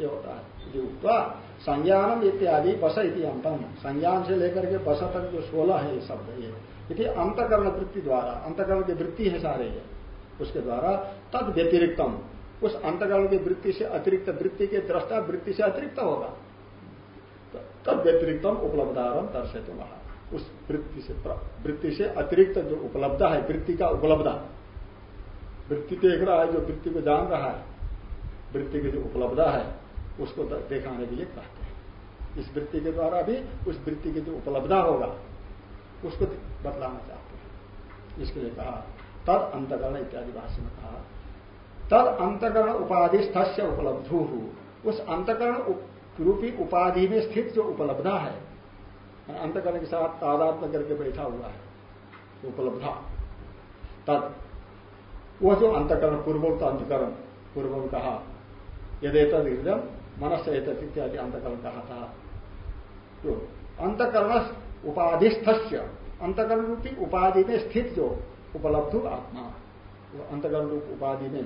ये होता है। संज्ञानम इत्यादि बस इति अंतम संज्ञान से लेकर के बस तक जो सोलह है ये शब्द, ये। इति अंतकरण वृत्ति द्वारा अंतकरण की वृत्ति है सारे ये। उसके द्वारा तद व्यतिरिक्तम उस अंतकरण की वृत्ति से अतिरिक्त वृत्ति के दृष्टा वृत्ति से अतिरिक्त होगा। तद व्यतिरिक्तम उपलब्धारम दर्शे वहाँ उस वृत्ति से वृत्ति से अतिरिक्त जो उपलब्ध है, वृत्ति का उपलब्ध। वृत्ति देख रहा है, जो वृत्ति को जान रहा है, वृत्ति की जो उपलब्ध है, उसको दिखाने के लिए कहते हैं इस वृत्ति के द्वारा भी उस वृत्ति की जो उपलब्धा होगा, उसको बतलाना चाहते हैं। इसके लिए कहा, तद अंतकरण इत्यादि भाषा में कहा, तद अंतकरण उपाधिस्थ से उपलब्धु, उस अंतकरण रूपी उपाधि में स्थित जो उपलब्धा है अंतकरण के साथ तादात्म करके बैठा हुआ है उपलब्धा तद वह जो अंतकरण, पूर्वोक्त अंतकरण, पूर्व कहा, यदेत हृदय मनस एतत इत्यादि अंतकरण कहा था। तो अंतकरण उपाधिस्थ अंतकरण रूपी उपाधि में स्थित जो उपलब्ध आत्मा, वो अंतकरण रूप उपाधि में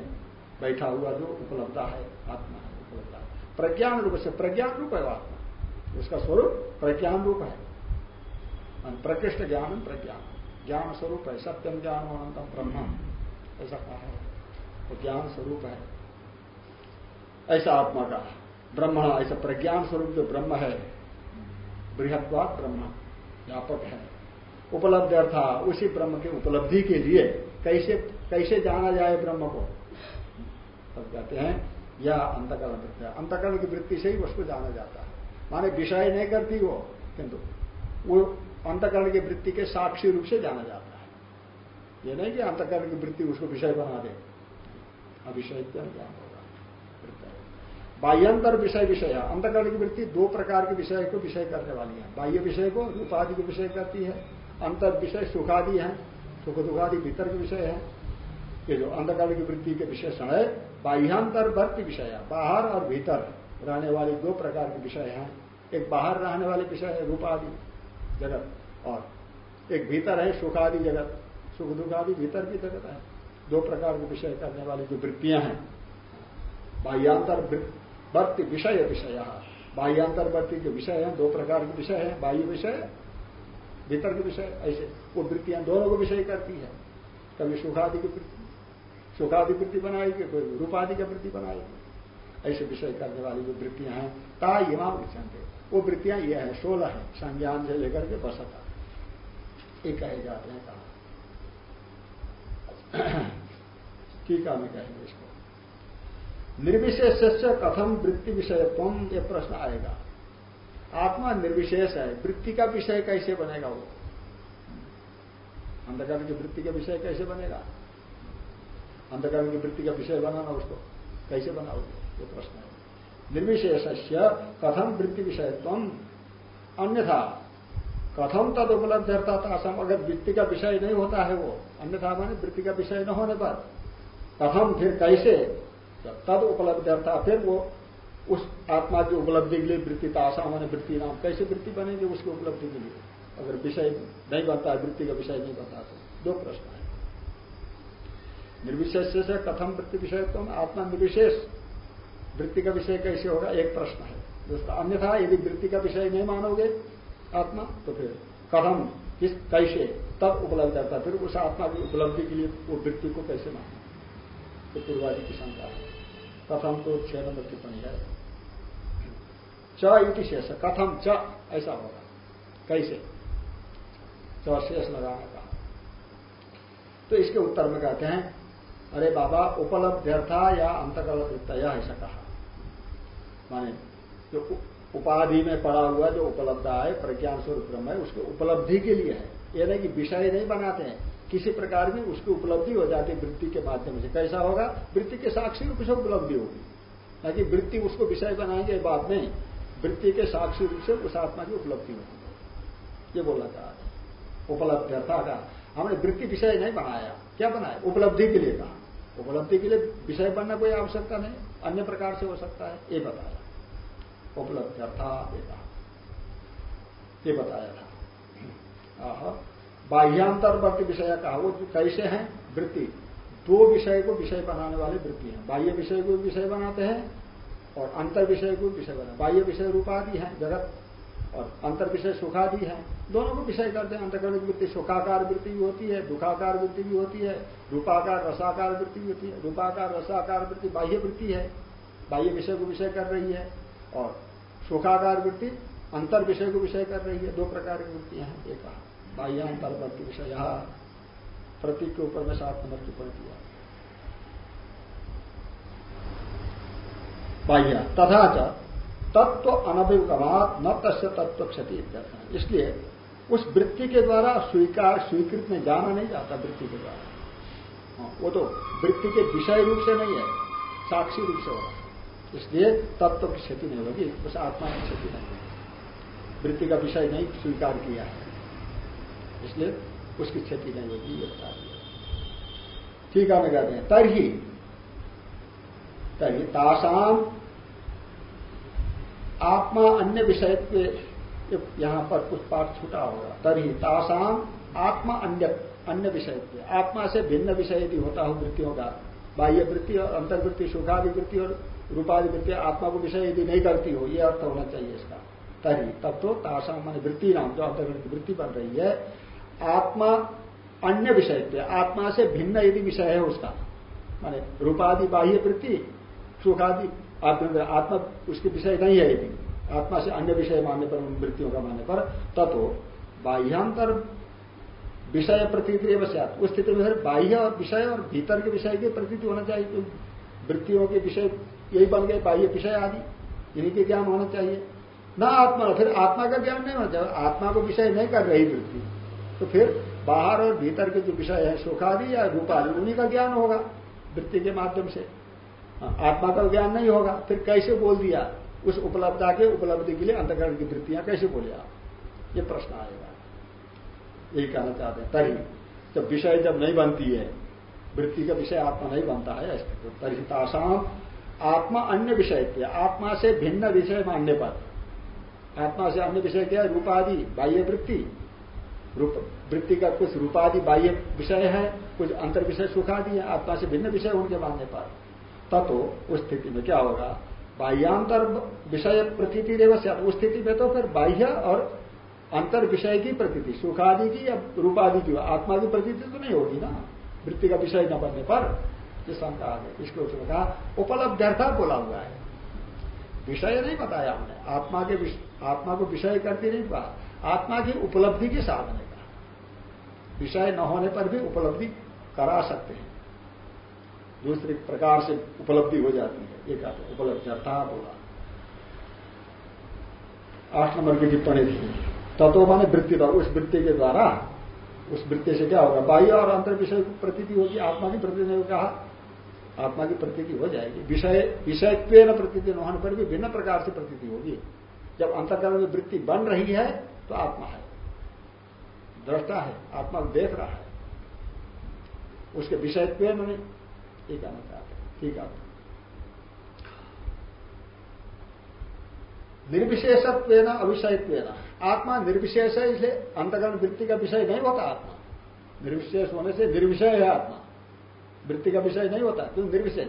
बैठा हुआ जो उपलब्ध है, आत्मा है, उपलब्ध प्रज्ञान रूप से प्रज्ञान रूप है आत्मा। उसका स्वरूप प्रज्ञान रूप है। प्रकृष्ट ज्ञान प्रज्ञान। ज्ञान स्वरूप है, सत्यम ज्ञान अनंतम ब्रह्म ऐसा कहा है। वो ज्ञान स्वरूप है। ऐसा आत्मा का ब्रह्म ऐसा प्रज्ञान स्वरूप जो ब्रह्म है बृहत्वाद ब्रह्म, व्यापक है। उपलब्ध अर्था उसी ब्रह्म की उपलब्धि के लिए कैसे कैसे जाना जाए ब्रह्म को? तब कहते हैं यह अंतकरण वृत्ति। अंतकरण की वृत्ति से ही उसको जाना जाता है। माने विषय नहीं करती वो, किंतु वो अंतकरण की वृत्ति के साक्षी रूप से जाना जाता है। ये नहीं कि अंतकरण की वृत्ति उसको विषय बना दे। अविषय ज्ञान होगा? बाह्यंतर विषय विषय, अंतकरण की वृत्ति दो प्रकार के विषय को विषय करने वाली है। बाह्य विषय को रूपादि को विषय करती है, अंतर विषय सुखादि है, सुख दुखादि भीतर के विषय है। ये जो अंधकरण की वृत्ति के विशेषण है, बाह्यांतर वर्ती विषय बाहर और भीतर रहने वाले दो प्रकार के विषय हैं। एक बाहर रहने वाले विषय है, रूपादि जगत, और एक भीतर है सुख आदि जगत, सुख दुख आदि भीतर की जगत है। दो प्रकार के विषय करने वाली जो वृत्तियाँ हैं, बाह्यांतर वर्ती विषय विषय। बाह्यांतर वर्ती जो विषय है, दो प्रकार के विषय है, बाह्य विषय, भीतर के विषय, ऐसे। वो वृत्तियाँ दोनों को विषय करती है। कभी सुखादि की वृत्ति, सुखादि वृत्ति बनाएगी, कोई रूपादि की वृत्ति बनाएगी। ऐसे विषय करने वाली जो वृत्तियाँ हैं ता इमाम वो वृत्तियाँ ये है, सोलह है, संज्ञान से लेकर के बसता ये कहे जाते हैं कहा। टीका में कहेंगे इसको। निर्विशेष से कथम वृत्ति विषयत्व ये प्रश्न आएगा। आत्मा निर्विशेष है, वृत्ति का विषय कैसे बनेगा वो? अंधकरण की वृत्ति का विषय कैसे बनेगा? अंधकरण की वृत्ति का विषय बनाना उसको, कैसे बनाओगे? ये प्रश्न है। निर्विशेष कथम वृत्ति विषयत्व अन्यथा कथम तद उपलब्ध था असम अगर वृत्ति का विषय नहीं होता है वो, अन्यथा माने वृत्ति का विषय न होने पर। कथम फिर कैसे? तद उपलब्ध था फिर वो उस आत्मा की उपलब्धि के लिए वृत्ति ताशा मैंने वृत्ति नाम कैसे वृत्ति बनेगी, उसकी उपलब्धि के लिए। अगर विषय नहीं बनता है, वृत्ति का विषय नहीं बनता तो दो प्रश्न है। निर्विशेष से कथम वृत्ति विषय तो आत्मा निर्विशेष। वृत्ति का विषय कैसे होगा, एक प्रश्न है। दूसरा अन्यथा यदि वृत्ति का विषय नहीं मानोगे, आत्मा तो फिर कथम किस, कैसे, तब उपलब्ध करता फिर उस आत्मा की उपलब्धि के लिए वो वृत्ति को कैसे मानो तो पूर्वादि की शंका है। कथम तो छह नंबर टिप्पणी है। च इति शेष कथम च, ऐसा होगा। कैसे? च शेष लगाने का। तो इसके उत्तर में कहते हैं, अरे बाबा, उपलब्ध्यर्था या अंतकल वृत्तया ऐसा कहा। माने, जो उपाधि में पड़ा हुआ जो उपलब्ध है प्रज्ञान स्वरूप ब्रह्म है, उसके उपलब्धि के लिए है। यह नहीं कि विषय नहीं बनाते हैं। किसी प्रकार की उसकी उपलब्धि हो जाती है वृत्ति के माध्यम से। कैसा होगा? वृत्ति के साक्षी रूप से उपलब्धि होगी। न कि वृत्ति उसको विषय बनाएँगे बाद में वृत्ति के साक्षी रूप से उस आत्मा की उपलब्धि होगी। ये बोला रहे उपलब्धता का। हमने वृत्ति विषय नहीं बनाया। क्या बनाया? उपलब्धि के लिए कहा। उपलब्धि के लिए विषय बनना कोई आवश्यकता नहीं। अन्य प्रकार से हो सकता है। ये बताया। उपलब्ध था ये बताया था। बाह्यांतरवर्ती विषय कहा वो कैसे हैं? वृत्ति। दो विषय को विषय बनाने वाले वृत्ति हैं। बाह्य विषय को विषय बनाते हैं और अंतर विषय को विषय बनाते बाह्य विषय रूपादि है, जगत और अंतर विषय सुखादि है। दोनों को विषय करते हैं। अंतकरण की वृत्ति सुखाकार वृत्ति भी होती है, दुखाकार वृत्ति भी होती है, रूपाकार, रसाकार वृत्ति भी होती है। रूपाकार, रसाकार वृत्ति बाह्य वृत्ति है। बाह्य विषय को विषय कर रही है और सुखाकार वृत्ति अंतर विषय को विषय कर रही है। दो प्रकार की वृत्तियाँ हैं। एक बाह्य अंतर्वर्ती विषय प्रतीक के ऊपर में सात नंबर टिप्पणी किया बाह्य तथा च तत्व अनभिगमात न तस्य तत्व क्षति इसलिए उस वृत्ति के द्वारा स्वीकार स्वीकृत में जाना नहीं जाता वृत्ति के द्वारा। हाँ, वो तो वृत्ति के विषय रूप से नहीं है साक्षी रूप से होगा इसलिए तत्व की क्षति नहीं होगी उस आत्मा की क्षति नहीं होगी वृत्ति का विषय नहीं स्वीकार किया है। इसलिए उसकी क्षति नहीं होगी ये बता दिया ठीक है कहते हैं। तरही तरी तासाम आत्मा अन्य विषय पे यहाँ पर कुछ पाठ छूटा होगा। तरी तासाम आत्मा अन्य अन्य विषय के आत्मा से भिन्न विषय यदि होता हो वृत्तियों का बाह्य वृत्ति और अंतर्वृत्ति सुखादि वृत्ति और रूपादि वृत्ति आत्मा को विषय यदि नहीं करती हो यह अर्थ होना चाहिए इसका। तरी तब तो ताशा मान वृत्ति नाम, जो अंतर्गत की वृत्ति बन रही है आत्मा अन्य विषय पे आत्मा से भिन्न यदि विषय है उसका, माने रूपादि बाह्य वृत्ति सुखादि आत्मा उसके विषय नहीं है यदि। आत्मा से अन्य विषय मानने पर, वृत्तियों का मानने पर, तत्व बाह्यांतर विषय प्रतीति उस स्थिति में बाह्य और विषय और भीतर के विषय की प्रतीति होना चाहिए तो वृत्तियों के विषय यही बन गए, बाह्य विषय आदि, इन्हीं के ज्ञान होना चाहिए। ना आत्मा, फिर आत्मा का ज्ञान नहीं होना चाहिए, आत्मा को विषय नहीं कर रही वृत्ति। तो फिर बाहर और भीतर के जो विषय है सुखादि या रूपादि उन्हीं का ज्ञान होगा वृत्ति के माध्यम से। हाँ, आत्मा का ज्ञान नहीं होगा फिर कैसे बोल दिया? उस उपलब्धता के उपलब्धि के लिए अंतकरण की वृत्तियाँ कैसे बोले आप? ये प्रश्न आएगा। यही कहना चाहते हैं। तरी जब विषय जब नहीं बनती है वृत्ति का विषय आत्मा नहीं बनता है तो तरी तासाम आत्मा अन्य विषय आत्मा से भिन्न विषय मानने पर। आत्मा से अन्य विषय क्या? रूपादि बाह्य वृत्ति। वृत्ति का कुछ रूपादि बाह्य विषय है, कुछ अंतर विषय सुखादि है, आत्मा से भिन्न विषय उनके मानने पर। ततो उस स्थिति में क्या होगा? बाह्यांतर विषय प्रतीति रेवस्य उस स्थिति में तो फिर बाह्य और अंतर विषय की प्रतीति, सुखादि की या रूपादि की, आत्मा की प्रतीति तो नहीं होगी ना, वृत्ति का विषय न बनने पर। ये शंका गई। इसके उसने कहा उपलब्ध्यर्था बोला हुआ है। विषय नहीं बताया हमने, आत्मा के आत्मा को विषय करती नहीं कहा। आत्मा की उपलब्धि के साधन का विषय न होने पर भी उपलब्धि करा सकते हैं। दूसरे प्रकार से उपलब्धि हो जाती है। एक कहते अर्थात होगा आठ नंबर की टिप्पणी थी। तत्व माने वृत्ति उस वृत्ति के द्वारा, उस वृत्ति से क्या होगा? बाह्य और अंतर विषय की प्रतीति होगी। आत्मा की प्रतीति ने कहा, आत्मा की प्रतीति हो जाएगी। विषय विषयत्व न प्रतीति न होने पर भी भिन्न प्रकार से प्रतीति होगी। जब अंतकरण में वृत्ति बन रही है तो आत्मा है। दृष्टा है, आत्मा देख रहा है। उसके विषयत्व नहीं ठीक है ठीक है। निर्विशेषत्व अविषयत्व आत्मा निर्विशेष है इसलिए अंतकरण वृत्ति का विषय नहीं होता आत्मा। निर्विशेष होने से निर्विषय है आत्मा। वृत्ति का विषय नहीं होता, क्यों निर्विशेष?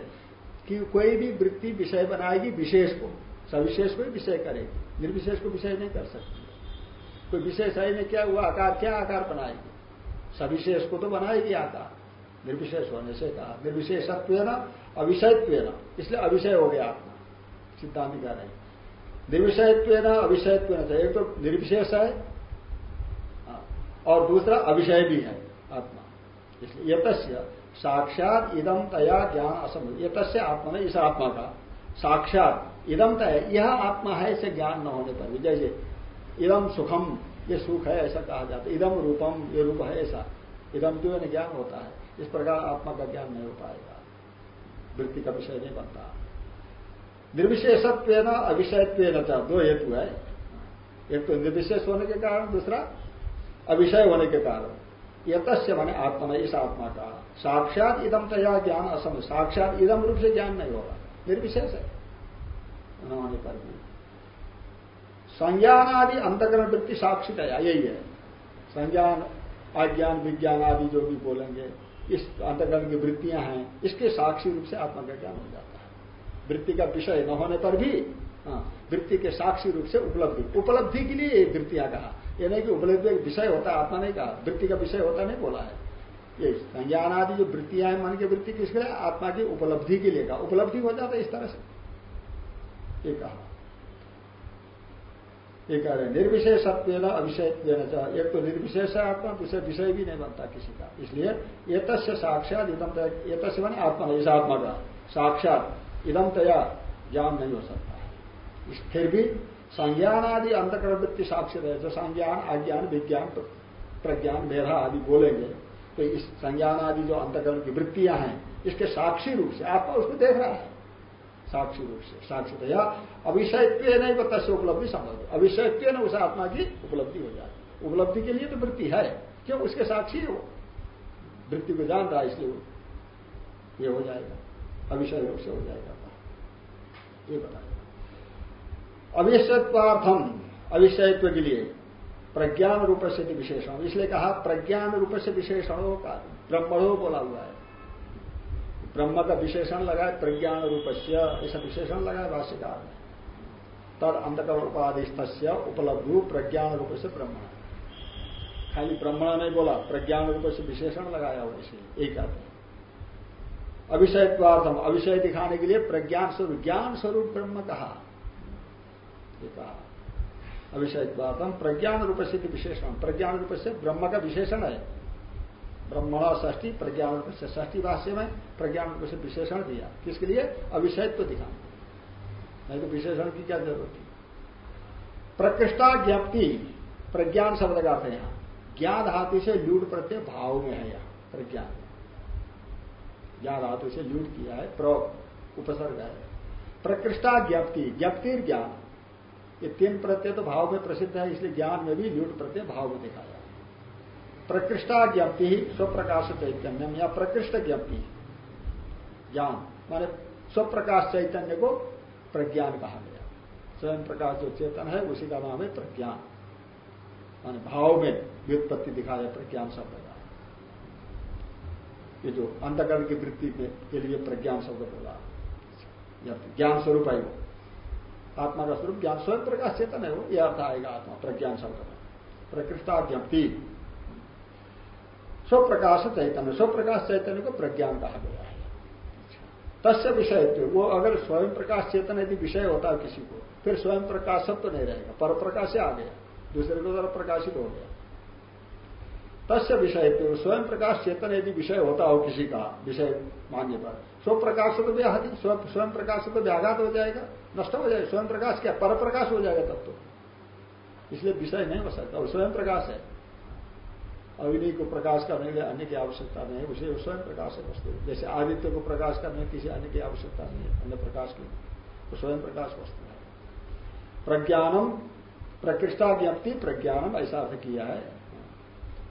कि कोई भी वृत्ति विषय बनाएगी विशेष को। सविशेष को विषय करेगी। निर्विशेष को विषय नहीं कर सकती। कोई विशेष है नहीं क्या हुआ? आकार क्या आकार बनाएगी? सविशेष को तो बनाएगी आकार। निर्विशेष होने से कहा निर्विशेषत्व ना अविषयत्व इसलिए अविषय हो गया आत्मा। सिद्धांत कह रहे निर्विषयत्व ना अविषयत्व एक तो निर्विशेष है हाँ, और दूसरा अविषय भी है आत्मा। इसलिए यतस्य साक्षात इदम तया ज्ञान असम यतस्य आत्मा इस आत्मा का। साक्षात इदम तय यह आत्मा है इसे ज्ञान न होने पर भी। जैसे इदम सुखम ये सुख है, ऐसा कहा जाता है। इदम रूपम ये रूप है, ऐसा। इदम जो है ज्ञान होता है। इस प्रकार आत्मा का ज्ञान नहीं हो पाएगा। वृत्ति का विषय नहीं बनता। निर्विशेषत्व अविषयत्व दो हेतु है। एक तो निर्विशेष होने के कारण, दूसरा अविषय होने के कारण। यतस्य माने आत्मा इस आत्मा का। साक्षात इदम तया ज्ञान असम। साक्षात इदम रूप से ज्ञान नहीं होगा। निर्विशेष है। पर भी। संज्ञान आदि अंतकरण वृत्ति साक्षी तया यही है। संज्ञान अज्ञान विज्ञान आदि जो भी बोलेंगे इस अंतकरण की वृत्तियाँ हैं इसके साक्षी रूप से आत्मा का ज्ञान हो जाता है। वृत्ति का विषय न होने पर भी हाँ, वृत्ति के साक्षी रूप से उपलब्धि उपलब्धि के लिए एक वृत्तियाँ कहा। यह नहीं कि उपलब्धि विषय होता है आत्मा नहीं कहा। वृत्ति का विषय होता नहीं बोला है। ये संज्ञान आदि जो वृत्तियाँ हैं मन की वृत्ति किसके लिए? आत्मा की उपलब्धि के लिए कहा। उपलब्धि हो जाता है इस तरह से। ये कहा। ये कह रहे निर्विशेषत्व अविषय एक तो निर्विशेष है आत्मा दूसरे विषय भी नहीं बनता किसी का इसलिए तस्य साक्षात इदम तय तस्य मैंने आत्मा इस आत्मा का साक्षात इदम तया ज्ञान नहीं हो सकता फिर भी संज्ञान आदि अंतकरण वृत्ति साक्षी है जो संज्ञान अज्ञान विज्ञान प्रज्ञान मेधा आदि बोलेंगे तो इस संज्ञान आदि जो अंतकरण की वृत्तियाँ हैं इसके साक्षी रूप से आत्मा उसको देख रहा है साक्षी रूप से साक्षितया अविषयत्व नहीं बता से उपलब्धि संभव अविषयत्व न उस आत्मा की उपलब्धि हो जाती। उपलब्धि के लिए तो वृत्ति है। क्यों? उसके साक्षी है वो। वृत्ति को जान रहा है, इसलिए ये हो जाएगा। अविषय रूप से हो जाएगा। ये बताएगा अविषयत्वार्थम, अविषयत्व के लिए प्रज्ञान रूप से विशेषण। इसलिए कहा, प्रज्ञान रूप से विशेषणों का, ब्रह्मणों बोला हुआ है। ब्रह्म का विशेषण लगाए प्रज्ञान रूप से ऐसा विशेषण लगाए भाष्यकार ने। तद अंतकरण उपाधिस्थ उपलब्धु प्रज्ञान रूप से ब्रह्म खाली ब्रह्मण नहीं बोला प्रज्ञान रूप से विशेषण लगाया हो इसे, एक कहते अभिषयत्वार्थम अभिषय दिखाने के लिए प्रज्ञान स्वरूप ज्ञान स्वरूप ब्रह्म कहा। कहा। अभिषयत्वार्थम प्रज्ञान रूप से विशेषण प्रज्ञान रूप से ब्रह्म का विशेषण है। ब्रह्मण ष्ठी प्रज्ञान रूप से ष्ठी भाष्य में प्रज्ञान रूप से विशेषण दिया। किसके लिए? अविषयत्व दिखाने। नहीं तो विशेषण की क्या ज़रूरत थी? प्रकृष्टा ज्ञप्ति, प्रज्ञान शब्द अर्थ है यहाँ। ज्ञान धातु से लूट प्रत्यय भाव में है यहाँ, प्रज्ञान। ज्ञान धातु से लूट किया है, प्र, उपसर्ग है। प्रकृष्टा ज्ञप्ति ज्ञप्ति ज्ञान। ये तीन प्रत्यय तो भाव में प्रसिद्ध है, इसलिए ज्ञान में भी लूट प्रत्यय भाव में दिखाया प्रकृष्टा ज्ञप्ति ही स्वप्रकाश चैतन्य या प्रकृष्ट ज्ञप्ति। ज्ञान, माने स्वप्रकाश चैतन्य को प्रज्ञान कहा गया। स्वयं प्रकाश जो चेतन है, उसी का नाम है प्रज्ञान। माने भाव में व्युत्पत्ति दिखाया, प्रज्ञान शब्द का। ये जो अंतकरण की वृत्ति के लिए प्रज्ञान शब्द बोला। ज्ञान स्वरूप है वो। आत्मा का स्वरूप ज्ञान, स्वयं प्रकाश चेतन है वो यह अर्थ आएगा आत्मा, प्रज्ञान शब्द में प्रकृष्टा ज्ञप्ति स्वप्रकाश चैतन्य स्वप्रकाश चैतन्य को प्रज्ञान कहा गया। तस्य विषय वो अगर स्वयं प्रकाश चेतन यदि विषय होता है किसी को, फिर स्वयं प्रकाश सब तो नहीं रहेगा, पर प्रकाश से आ गया दूसरे को तरफ़ प्रकाशित हो गया। तस्य विषय स्वयं प्रकाश चेतन यदि विषय होता हो किसी का, विषय मान्य पर स्व प्रकाश तो व्याहति स्वयं प्रकाश तो व्याघात हो जाएगा, नष्ट हो जाएगा, स्वयं प्रकाश क्या, पर प्रकाश हो जाएगा तब तो। इसलिए विषय नहीं हो सकता, और स्वयं प्रकाश है। अग्नि को प्रकाश करने के लिए अन्य की आवश्यकता नहीं है, उसे स्वयं प्रकाश है वस्तु जैसे आदित्य को प्रकाश करने किसी अन्य की आवश्यकता नहीं है, अन्य प्रकाश की तो स्वयं प्रकाश वस्तु है। प्रज्ञानम, प्रकृष्टा ज्ञप्ति प्रज्ञानम, ऐसा अर्थ किया है।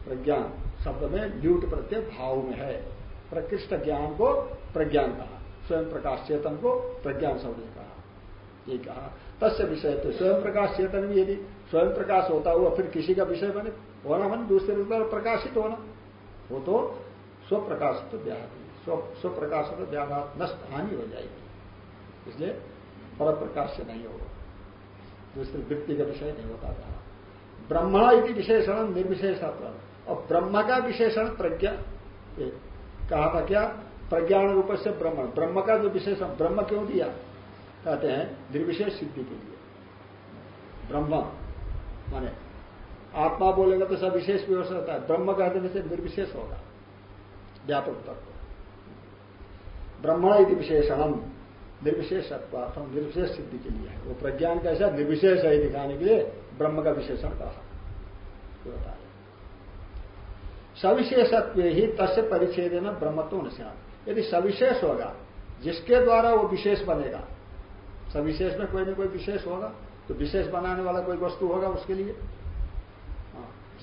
प्रज्ञान शब्द में ल्यूट प्रत्यय भाव में है। प्रकृष्ट ज्ञान को प्रज्ञान कहा। स्वयं प्रकाश चेतन को प्रज्ञान शब्द कहा। ये कहा। तस्य विषय तो स्वयं प्रकाश चेतन भी यदि स्वयं प्रकाश होता हुआ फिर किसी का विषय बने? होना मन दूसरे द्वारा प्रकाशित होना। वो तो स्व प्रकाश तो स्व स्व प्रकाश तो व्याघात नष्ट हानि हो जाएगी। इसलिए पर प्रकाश से नहीं होगा। दूसरे व्यक्ति का विषय नहीं होता था। ब्रह्मा यदि विशेषण निर्विशेष और ब्रह्म का विशेषण प्रज्ञा। कहा था क्या? प्रज्ञान रूप से ब्रह्म। ब्रह्म का जो विशेषण, ब्रह्म क्यों दिया? कहते हैं निर्विशेष सिद्धि के लिए। ब्रह्म, माने आत्मा बोलेगा तो सब विशेष भी हो सकता है। ब्रह्म कह देने से निर्विशेष होगा। व्यापक तत्व। ब्रह्म यदि विशेषणम निर्विशेष निर्विशेष सिद्धि के लिए है। वो प्रज्ञान कैसा निर्विशेष है दिखाने के लिए ब्रह्म का विशेषण कहा। बताया सविशेषत्व ही तस्य परिच्छेद न ब्रह्मत्व न यदि सविशेष होगा, जिसके द्वारा वो विशेष बनेगा, सविशेष में कोई ना कोई विशेष होगा तो विशेष बनाने वाला कोई वस्तु होगा उसके लिए।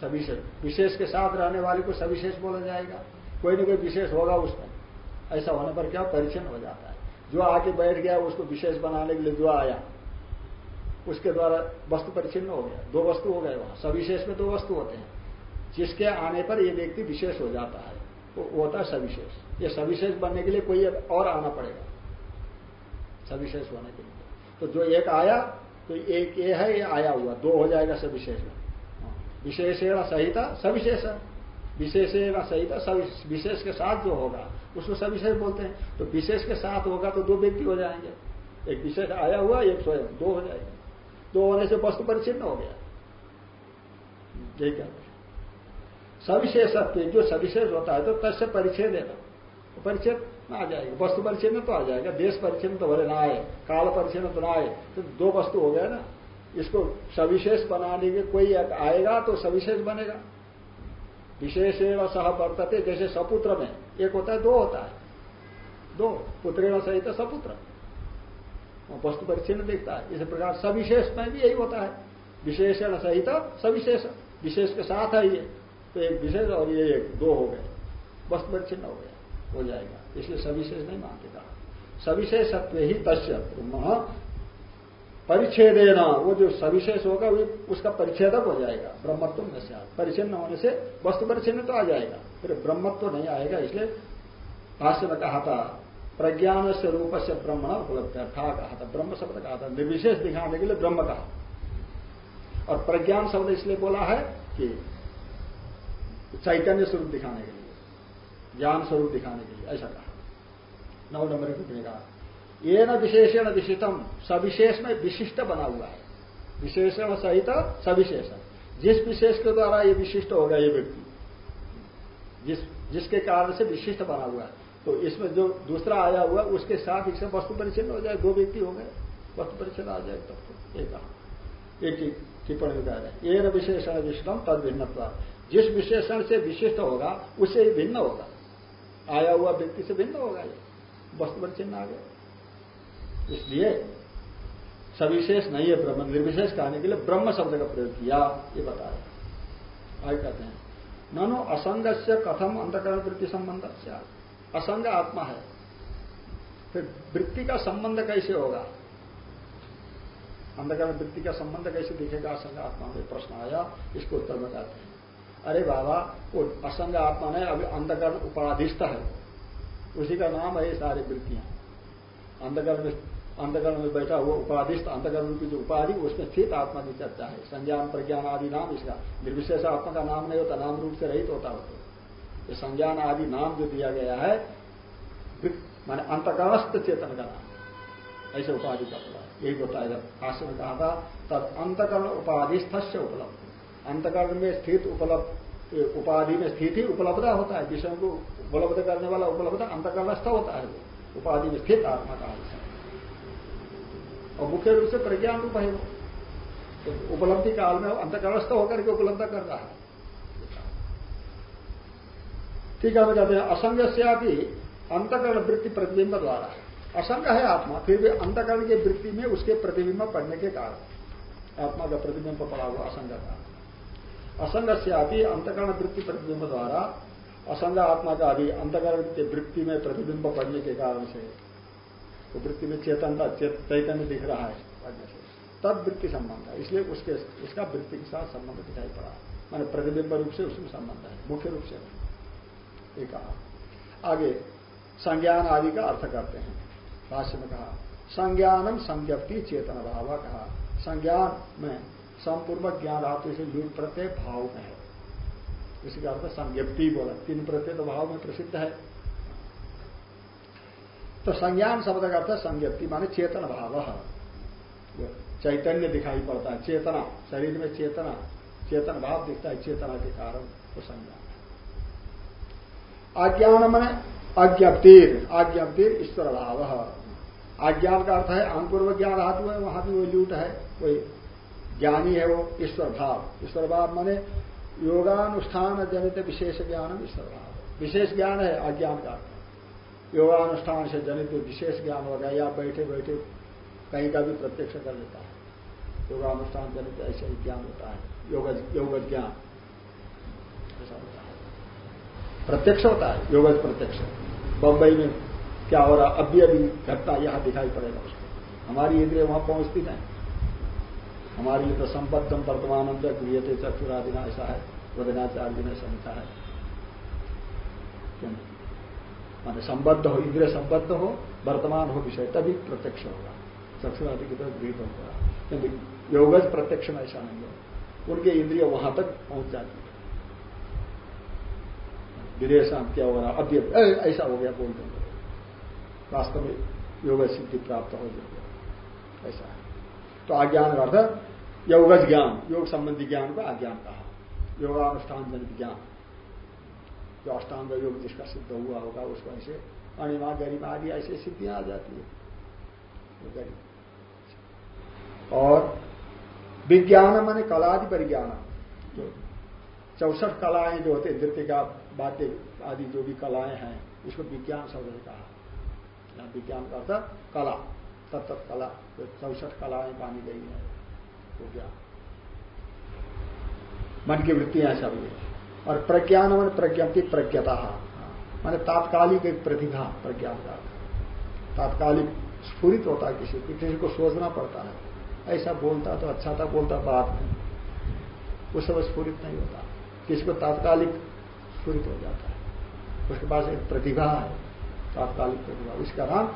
सविशेष। विशेष के साथ रहने वाले को सविशेष बोला जाएगा। कोई ना कोई विशेष होगा उसमें ऐसा होने पर क्या? परिचन्न हो जाता है। जो आके बैठ गया, उसको विशेष बनाने के लिए जो आया, उसके द्वारा वस्तु परिचिन्न हो गया। दो वस्तु हो गए वहाँ। सविशेष में दो वस्तु होते हैं। जिसके आने पर ये व्यक्ति विशेष हो जाता है। वो होता है सविशेष। ये सविशेष बनने के लिए कोई और आना पड़ेगा। सविशेष होने के लिए। तो जो एक आया तो एक ये है, ये आया हुआ। दो हो जाएगा सविशेष में। विशेषण सहित सविशेष। विशेषण सहित विशेष के साथ जो होगा, उसको सविशेष बोलते हैं। तो विशेष के साथ होगा तो दो व्यक्ति हो जाएँगे। एक विशेष आया हुआ, एक स्वयं, दो हो जाएँगे। दो होने से वस्तु परिचिन्न हो गया। यही कहते हैं सविशेषत्व, जो सविशेष होता है तो तस्य परिचय देना तो परिचय आ जाएगा। वस्तु परिचय में तो आ जाएगा। देश परिचय में तो भले ना आए, काल परिचय में तो ना आए तो दो वस्तु हो गया ना। इसको सविशेष बनाने के कोई एक आएगा तो सविशेष बनेगा। विशेषण सह वर्तते, जैसे सपुत्र में, एक होता है, दो होता है। दो पुत्रेण सहित सपुत्र। वस्तु परिचय दिखता है। इस प्रकार सविशेष में भी यही होता है। विशेषण सहित सविशेष। विशेष के साथ है ये। तो एक विशेष और ये एक, दो हो गए। वस्तु परिचिन्न हो गया, हो जाएगा। इसलिए सविशेष नहीं मानते कहा। सविशेषत्व ही तस्य ब्रह्म। परिच्छेदेना, वो जो सविशेष होगा, वो उसका परिच्छेदक हो जाएगा। ब्रह्मत्व से परिचिन्न होने से वस्तु परिचिन्न तो आ जाएगा। फिर ब्रह्मत्व नहीं आएगा, इसलिए भाष्य में कहा था प्रज्ञान से रूप से ब्रह्मण उपलब्ध था कहा था। ब्रह्म शब्द कहा था, निर्विशेष दिखाने के लिए ब्रह्म कहा। और प्रज्ञान शब्द इसलिए बोला है कि चैतन्य स्वरूप दिखाने के लिए, ज्ञान स्वरूप दिखाने के लिए, ऐसा कहा। नौ नंबर की कहा ये न विशेषण विशिष्टम सविशेष में विशिष्ट बना हुआ है। विशेषण सहित सविशेषण। जिस विशेष के द्वारा ये विशिष्ट होगा ये व्यक्ति, जिस, जिसके कारण से विशिष्ट बना हुआ है तो इसमें जो दूसरा आया हुआ, उसके साथ इससे वस्तु परिचन्न हो जाए, दो व्यक्ति हो गए वस्तु परिचन्न आ जाए, तब तो एक कहा। एक टिप्पणी कह रहे ये न विशेषण विशिष्टम तद भिन्न जिस विशेषण से विशिष्ट होगा उससे भिन्न होगा। आया हुआ व्यक्ति से भिन्न होगा ये। वस्तु परिचिन्न आ गया। इसलिए सविशेष नहीं है ब्रह्म, निर्विशेष कहने के लिए ब्रह्म शब्द का प्रयोग किया, ये बताया। आगे कहते हैं, ननो असंग से कथम अंतकरण वृत्ति संबंध असंग आत्मा है, फिर वृत्ति का संबंध कैसे होगा? अंधकरण वृत्ति का संबंध कैसे दिखेगा? असंग आत्मा में प्रश्न आया, इसको उत्तर बताते हैं। अरे बाबा, वो असंग आत्मा ने अभी अंधकरण उपाधिस्थ है। उसी का नाम है सारी वृत्तियाँ। अंधकरण अंतकरण में बैठा हुआ उपाधिस्थ अंतकरण की जो उपाधि, उसमें स्थित आत्मा की चर्चा है। संज्ञान, प्रज्ञान आदि नाम इसका। निर्विशेष आत्मा का नाम नहीं होता, नाम रूप से रहित होता होता ये संज्ञान आदि नाम जो दिया गया है माने अंतकरणस्थ चेतन का नाम। ऐसे उपाधि का पड़ा यही बताया भाष्य में कहा था तब अंतकरण उपाधिस्थ से उपलब्ध। अंतकरण में स्थित उपलब्ध उपाधि में स्थित ही उपलब्धता होता है। विषय को उपलब्ध करने वाला उपलब्ध अंतकरणस्थ होता है। उपाधि में स्थित आत्मा का और मुख्य रूप से प्रज्ञान रूप है वो। तो उपलब्धि काल में अंतकरस्थ होकर के उपलब्ध कर रहा है। ठीक है, हम कहते हैं, असंग से आप अंतकरण वृत्ति प्रतिबिंब द्वारा असंग है आत्मा, फिर भी अंतकरण की वृत्ति में उसके प्रतिबिंब पड़ने के कारण। आत्मा का प्रतिबिंब पड़ा हुआ असंग का। असंग से आप अंतकरण वृत्ति प्रतिबिंब द्वारा, असंग आत्मा का अभी अंतकरण के वृत्ति में प्रतिबिंब पड़ने के कारण से तो वृत्ति में चेतनता चैतन्य दिख रहा है। तब वृत्ति संबंध है। इसलिए उसके उसका वृत्ति के साथ संबंध दिखाई पड़ा। मैंने प्रतिबिंब रूप से उसमें संबंध है, मुख्य रूप से। ये कहा। आगे, संज्ञान आदि का अर्थ करते हैं। भाष्य में कहा, संज्ञानम संज्ञप्ति चेतन भाव कहा। संज्ञान में संपूर्वक ज्ञान धातु से लूट प्रत्यय भाव में है। इसी का अर्थ संज्ञप्ति बोला। तीन प्रत्यय तो भाव में प्रसिद्ध है। तो संज्ञान शब्द का अर्थ संज्ञप्ति, माने चेतन भाव। चैतन्य दिखाई पड़ता है, चेतना। शरीर में चेतना, चेतन भाव दिखता है, चेतना के कारण वो संज्ञान आज्ञान मैंने अज्ञप्तिर आज्ञप्तिर ईश्वर भाव। आज्ञान का अर्थ है अनपूर्व ज्ञान धातु है वहाँ भी वो लूट है, कोई ज्ञानी है वो ईश्वर भाव। ईश्वर भाव माने योगानुष्ठान जनित विशेष ज्ञान ईश्वर भाव। विशेष ज्ञान है अज्ञान का योगानुष्ठान से जनित विशेष ज्ञान होगा या बैठे बैठे कहीं का भी प्रत्यक्ष कर लेता है। योगानुष्ठान जनित ऐसे ही ज्ञान होता है। योग ज्ञान। ऐसा होता है। प्रत्यक्ष होता है। योग प्रत्यक्ष। बम्बई में क्या हो रहा, अभी अभी घटना यहाँ दिखाई पड़ेगा उसको। हमारी इंद्रिय वहाँ पहुँचती नहीं। हमारे तो संबद्धम वर्तमान गृहते चक्षुरादिना ऐसा है। वदनाचार्य ने समझा है। माने संबद्ध हो, इंद्रिय संबद्ध हो, वर्तमान हो, विषय, तभी प्रत्यक्ष होगा। चक्षुरादि की तरफ़ गृहित होगा। किंतु योगज प्रत्यक्ष में ऐसा नहीं है, उनके इंद्रिय वहाँ तक पहुँच जाती है। विदेश क्या हो रहा अब ऐसा हो गया, बोल देंगे। वास्तव में योग सिद्धि प्राप्त हो जाएगा ऐसा है। तो आज्ञान का अर्थ, योगज ज्ञान, योग संबंधी ज्ञान को आज्ञान कहा। योगानुष्ठान जनित ज्ञान। जो अष्टांग योग जिसका सिद्ध हुआ होगा उसको ऐसे अणिमा गरिमा आदि ऐसे सिद्धियाँ आ जाती है। और विज्ञान माने कलादि परिज्ञान जो चौसठ कलाएँ जो होते नृत्य का, वाद्य आदि जो भी कलाएँ हैं, इसको विज्ञान शब्द ने कहा। विज्ञान का अर्थ कला तत्त कला जो चौसठ कलाएँ मानी गई है वो क्या मन की वृत्तियाँ सब ये और प्रज्ञान मन प्रज्ञप्ति प्रज्ञता। माने तात्कालिक एक प्रतिभा प्रज्ञान का तात्कालिक स्फूरित होता है किसी को किसी को सोचना पड़ता है। ऐसा बोलता तो अच्छा था, बोलता बात में उस समय स्फूरित नहीं होता। किसी को तात्कालिक स्फूरित हो जाता है। उसके पास एक प्रतिभा है, तात्कालिक प्रतिभा। उसका नाम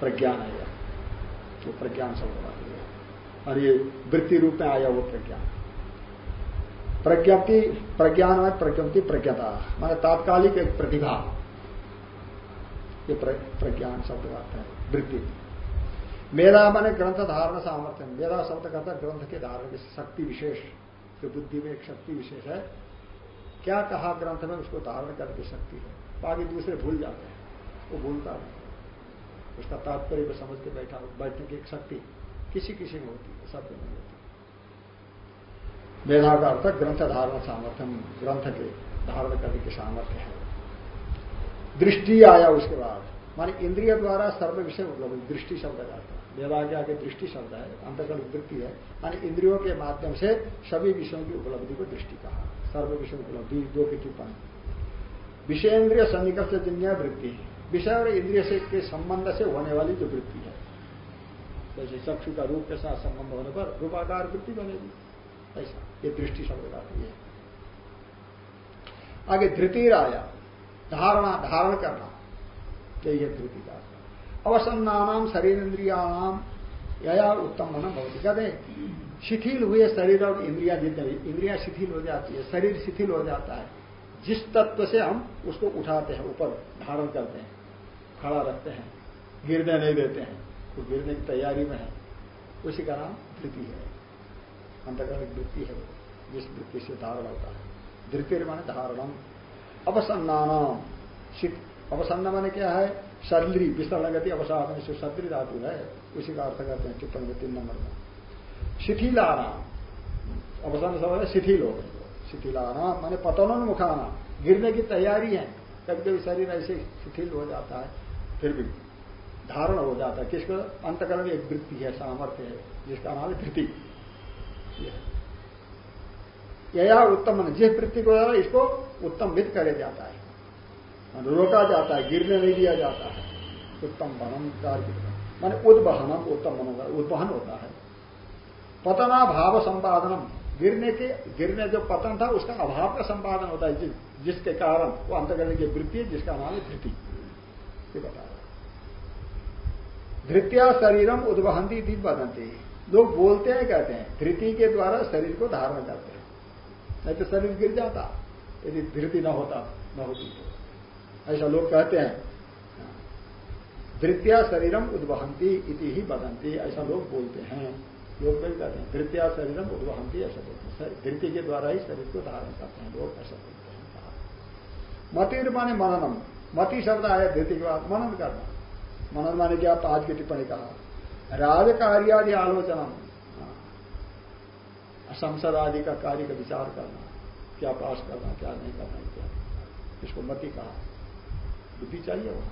प्रज्ञान है। वो प्रज्ञान शब्द बात है। और ये वृत्ति रूप में आया वो प्रज्ञान। प्रज्ञप्ति प्रज्ञान में प्रज्ञप्ति प्रज्ञता, माने तात्कालिक एक प्रतिभा। ये प्रज्ञान शब्द का है, वृत्ति। मेरा माने ग्रंथ धारण सामर्थ्य, मेरा शब्द कहता है ग्रंथ के धारण की शक्ति विशेष, जो बुद्धि में एक शक्ति विशेष है, क्या कहा ग्रंथ में उसको धारण करके शक्ति है? बाकी दूसरे भूल जाते हैं, वो भूलता नहीं। उसका तात्पर्य को समझ के बैठा, बैठने की एक शक्ति किसी किसी में होती है, सब होती। मेधा का अर्थ ग्रंथ धारण सामर्थ्य। ग्रंथ के धारण करने की सामर्थ्य है दृष्टि आया उसके बाद। माने इंद्रिय द्वारा सर्व विषय उपलब्ध दृष्टि शब्द जाता है मेधा के आगे दृष्टि शब्द है अंतकल वृत्ति है। माने इंद्रियों के माध्यम से सभी विषयों की उपलब्धि को दृष्टि कहा। सर्व विषय उपलब्धि, दो की टिप्पणी। सन्निकट से जिन्या वृत्ति विषय और इंद्रिय से के संबंध से होने वाली जो वृत्ति है। जैसे चक्षु का रूप के साथ संबंध होने पर रूपाकार वृत्ति बनेगी। ऐसा, ये दृष्टि शब्द का है। आगे धृति आया धारणा, धारण करना यही है धृति का अवसन्नाम शरीर इंद्रियाणाम या उत्तम मन भवती। कहते शिथिल हुए शरीर और इंद्रिया जितने इंद्रिया शिथिल हो जाती है, शरीर शिथिल हो जाता है, जिस तत्व से हम उसको उठाते हैं, ऊपर धारण करते हैं, खड़ा रखते हैं, गिरने नहीं देते हैं, वो तो गिरने की तैयारी में है। उसी का नाम धृति है। अंतर्गत वृत्ति है, जिस वृत्ति से धारण होता है। धृति माने धारणम। अवसन्नाम अवसन्न माने क्या है? सदली विस्तरण गति अवसाद से सदरी धातु है, उसी का अर्थ करते हैं टिप्पणी तीन नंबर में। शिथिलाना, अवसन्न समय शिथिल हो गए शिथिलाना माने पतन मुखाना गिरने की तैयारी है। कभी कभी शरीर ऐसे शिथिल हो जाता है, फिर भी धारण हो जाता है। किसको? अंतकरण एक वृत्ति है, सामर्थ्य है, जिसका नाम है धृति। यया उत्तम जिस वृत्ति को इसको उत्तम विद करे जाता है। रोका जाता है, गिरने नहीं दिया जाता है। उत्तम वहन कार्य। माने उद्वहनम, उत्तम होगा उद्वहन होता है। पतना भाव संपादनम, गिरने के, गिरने जो पतन था, उसका अभाव का संपादन होता है जिसके कारण वो अंतकरण की वृत्ति है, जिसका नाम है धृति। ये बता रहा धृत्या शरीरम उद्वहंती थी बदंती लोग बोलते हैं, कहते हैं, धृति के द्वारा शरीर को धारण करते हैं। नहीं तो शरीर गिर जाता, यदि धृति न होता, न होती तो। ऐसा लोग कहते हैं, धृत्या शरीरम उद्वहंती इति ही बदंती ऐसा लोग बोलते हैं। लोग भी कहते हैं, धृत्या शरीरम उद्वहंती, ऐसा बोलते हैं। धृति के द्वारा ही शरीर को धारण करते हैं लोग, ऐसा बोलते हैं। मतिर माने मननम। मति शब्द आया धृति के बाद, मनन करना। मनन माने क्या? आज की टिप्पणी कहा। राज कार्यादि आलोचना। संसद आदि का कार्य का विचार करना क्या पास करना क्या नहीं करना इत्यादि इसको मति कहा। बुद्धि चाहिए वहाँ।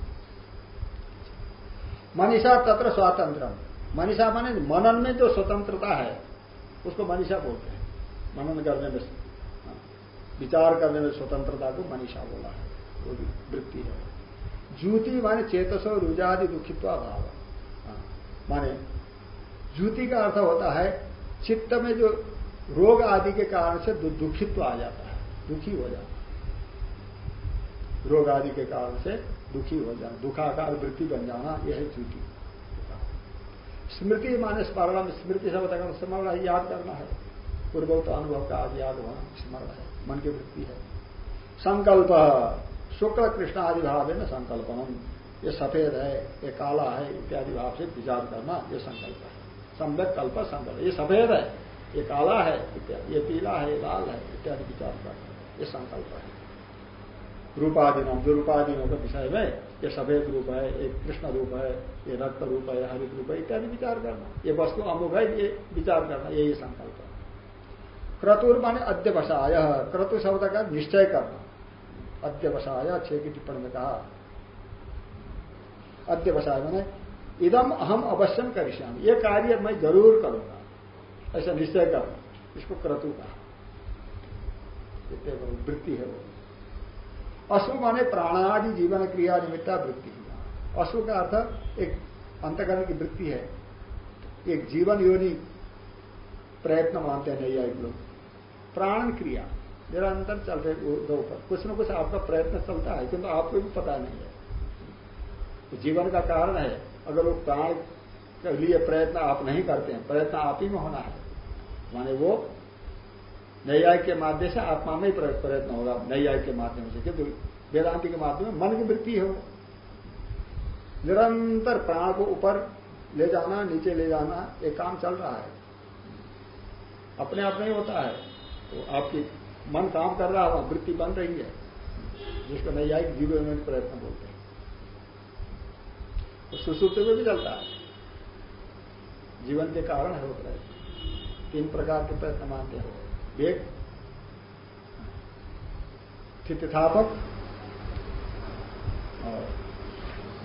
मनीषा तत्र स्वातंत्र मनीषा माने मनन में जो स्वतंत्रता है उसको मनीषा बोलते हैं। मनन करने में हाँ, विचार करने में स्वतंत्रता को मनीषा बोला है। वो भी वृत्ति है। ज्योति माने चेतसो रुजादि दुखित्व भाव। माने, ज्योति का अर्थ होता है, चित्त में जो रोग आदि के कारण से दुखित्व आ जाता है, दुखी हो जाता है। रोग आदि के कारण से दुखी हो जाना, दुखाकार वृत्ति बन जाना, यह है ज्योति। स्मृति माने स्मरण स्मृति शब्द का स्मरण याद करना है। पूर्वोक्त अनुभव का आज याद होना, स्मरण है, मन की वृत्ति है। संकल्प, शुक्ल कृष्ण आदि भाव है न संकल्पनम। ये सफ़ेद है, ये काला है, इत्यादि भाव से विचार करना ये संकल्प है। सम्यक कल्प संकल्प ये सफ़ेद है, ये काला है, इत्यादि। ये पीला है, ये लाल है, इत्यादि विचार करना ये संकल्प है। रूपादिनों जो रूपादिनों के विषय में ये सफ़ेद रूप है, एक कृष्ण रूप है, ये रक्त रूप है, हरित रूप है, इत्यादि विचार करना। ये वस्तु अमुख है, ये विचार करना यही संकल्प है। क्रतुर माने अध्यवसाय क्रतु शब्द का निश्चय करना। अध्यवसाय छह की टिप्पणी में कहा अध्यवसाय मैंने इदम अहम अवश्यम करिष्याम। ये कार्य मैं ज़रूर करूँगा। ऐसा निश्चय करना इसको क्रतु कहा। वृत्ति है वो। अशु माने प्राणादि जीवन क्रिया निमित्ता वृत्ति। अशु का अर्थ एक अंतकरण की वृत्ति है। एक जीवन योनि प्रयत्न मानते हैं नैयायिक लोग। प्राण क्रिया। निरंतर चल रहे दो पर। कुछ न कुछ आपका प्रयत्न चलता है, किंतु आपको भी पता नहीं है। तो जीवन का कारण है। अगर वो प्राण के लिए प्रयत्न आप नहीं करते हैं, प्रयत्न आप ही में होना है। माने वो नैयायिक के माध्यम से आत्मा में ही प्रयत्न होगा। नैयायिक के माध्यम से किंतु वेदांति के माध्यम में मन की वृत्ति हो निरंतर प्राण को ऊपर ले जाना, नीचे ले जाना एक काम चल रहा है। अपने आप नहीं होता है। तो आपकी मन काम कर रहा है वृत्ति बन रही है। जिसको नैयायिक जीवन में प्रयत्न बोलते हैं। तो सुसूत्र में भी चलता है। जीवन के कारण है वो प्रयत्न। तीन प्रकार के प्रयत्न मानते हो। एक स्थितिथापक और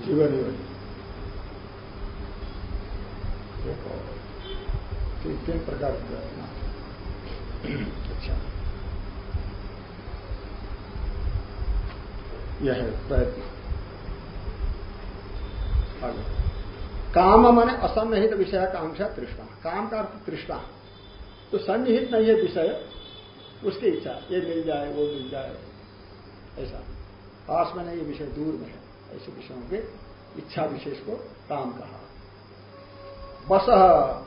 जीवन योगी तीन तीन प्रकार के प्रयत्न अच्छा। यह है प्रयत्न। आगे। काम माने असन्निहित विषय कांक्षा तृष्णा। काम का अर्थ तृष्णा। तो सन्निहित नहीं है विषय, उसकी इच्छा, ये मिल जाए, वो मिल जाए, ऐसा। पास में नहीं विषय दूर में है। ऐसे विषयों के इच्छा विशेष को काम कहा। बस,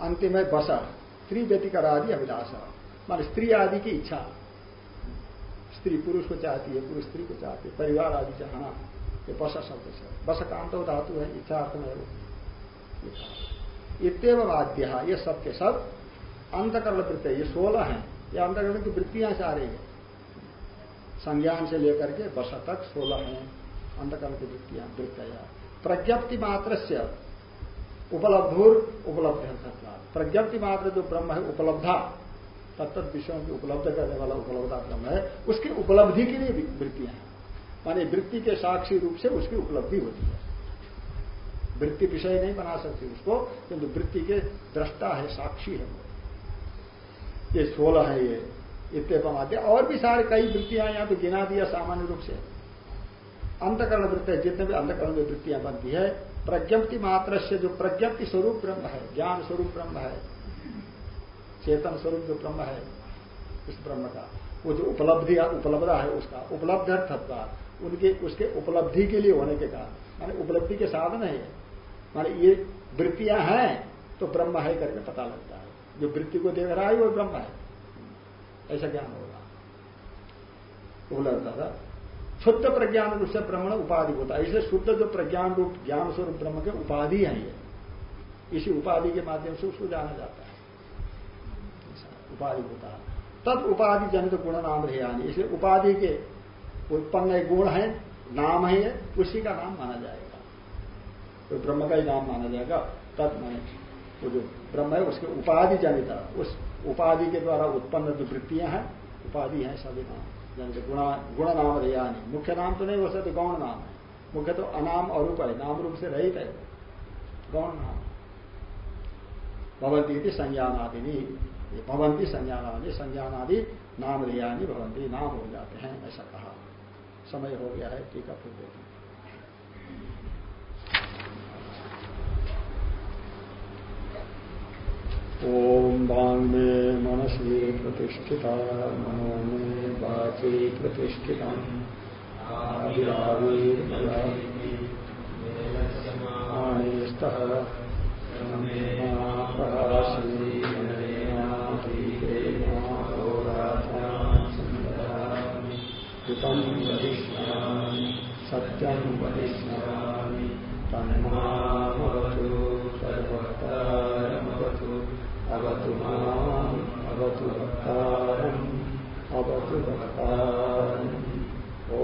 अंतिम है बस। स्त्री व्यतिकर आदि अभिलाष। मान स्त्री आदि की इच्छा। स्त्री पुरुष को चाहती है, पुरुष स्त्री को चाहती है, परिवार आदि चाहना। ये बस शब्द से। बस काम तो धातु है, इच्छा अर्थ में वो। इतव वाद्य, ये सब के सब अंतकरण वृत्ति ये सोलह है। ये अंतकरण की वृत्तियाँ से आ रही है। संज्ञान से लेकर के बस तक सोलह है अंतकरण की वृत्तियाँ वृत्तियाँ प्रज्ञप्ति मात्र से उपलब्धुर उपलब्ध प्रज्ञप्ति मात्र जो ब्रह्म है, उपलब्धा। तत्त विषयों की उपलब्ध करने वाला उपलब्धा ब्रह्म है। उसकी उपलब्धि के लिए वृत्तियाँ हैं। माने वृत्ति के साक्षी रूप से उसकी उपलब्धि होती है। वृत्ति विषय नहीं बना सकती उसको, किंतु वृत्ति के दृष्टा है, साक्षी है ये सोलह है ये, इतने आते और भी सारे कई वृत्तियाँ यहाँ तो गिना दिया सामान्य रूप से। अंतकरण वृत्ति जितने भी अंतकरण में वृत्तियाँ बनती है, प्रज्ञप्ति मात्र से जो प्रज्ञप्ति स्वरूप ब्रह्म है, ज्ञान स्वरूप ब्रह्म है, चेतन स्वरूप जो ब्रह्म है, इस ब्रह्म का, वो जो उपलब्धि उपलब्धा है उसका, उपलब्ध अर्थत्व उनके, उसके उपलब्धि के लिए होने के कारण। माने उपलब्धि के साधन है माने ये वृत्तियाँ हैं तो ब्रह्म है करके पता लगता है। जो वृत्ति को देख रहा है, वो ब्रह्म है। ऐसा ज्ञान होगा। उपलब्ध था शुद्ध प्रज्ञान रूप से ब्रह्मण उपाधि होता है। इसलिए शुद्ध जो प्रज्ञान रूप, ज्ञान स्वरूप ब्रह्म के उपाधि है ये। इसी उपाधि के माध्यम से उसको जाना जाता है। उपाधि होता है। तब उपाधि जनित गुण नाम रहे इसलिए उपाधि के उत्पन्न गुण है, नाम है, उसी का नाम माना जाएगा। तो ब्रह्म का ही नाम माना जाएगा तब मैंने। वो जो ब्रह्म है, उसके उपाधि जनित, उस उपाधि के द्वारा उत्पन्न जो वृत्तियाँ हैं, उपाधि है सभी नाम। जनित गुणा, गुण नाम रेयानी मुख्य नाम तो नहीं हो सकते, गौण नाम है। मुख्य तो अनाम अरूप है, नाम रूप से रहित है। गौण नाम। भवंती संज्ञानादिनी। भवंती संज्ञानादि संज्ञानादि नाम रेयानी भवंती नाम हो जाते हैं, ऐसा कहा। समय हो गया है, टीका फिर देखें। ओम बांग में मनसी प्रतिष्ठिता मनो में वाची प्रतिष्ठिता। सत्यम वदिष्यामि तन्मामवतु सर्वकारमवतु अवतु माम् अवतु भक्तारम् अवतु भक्तारम् ओ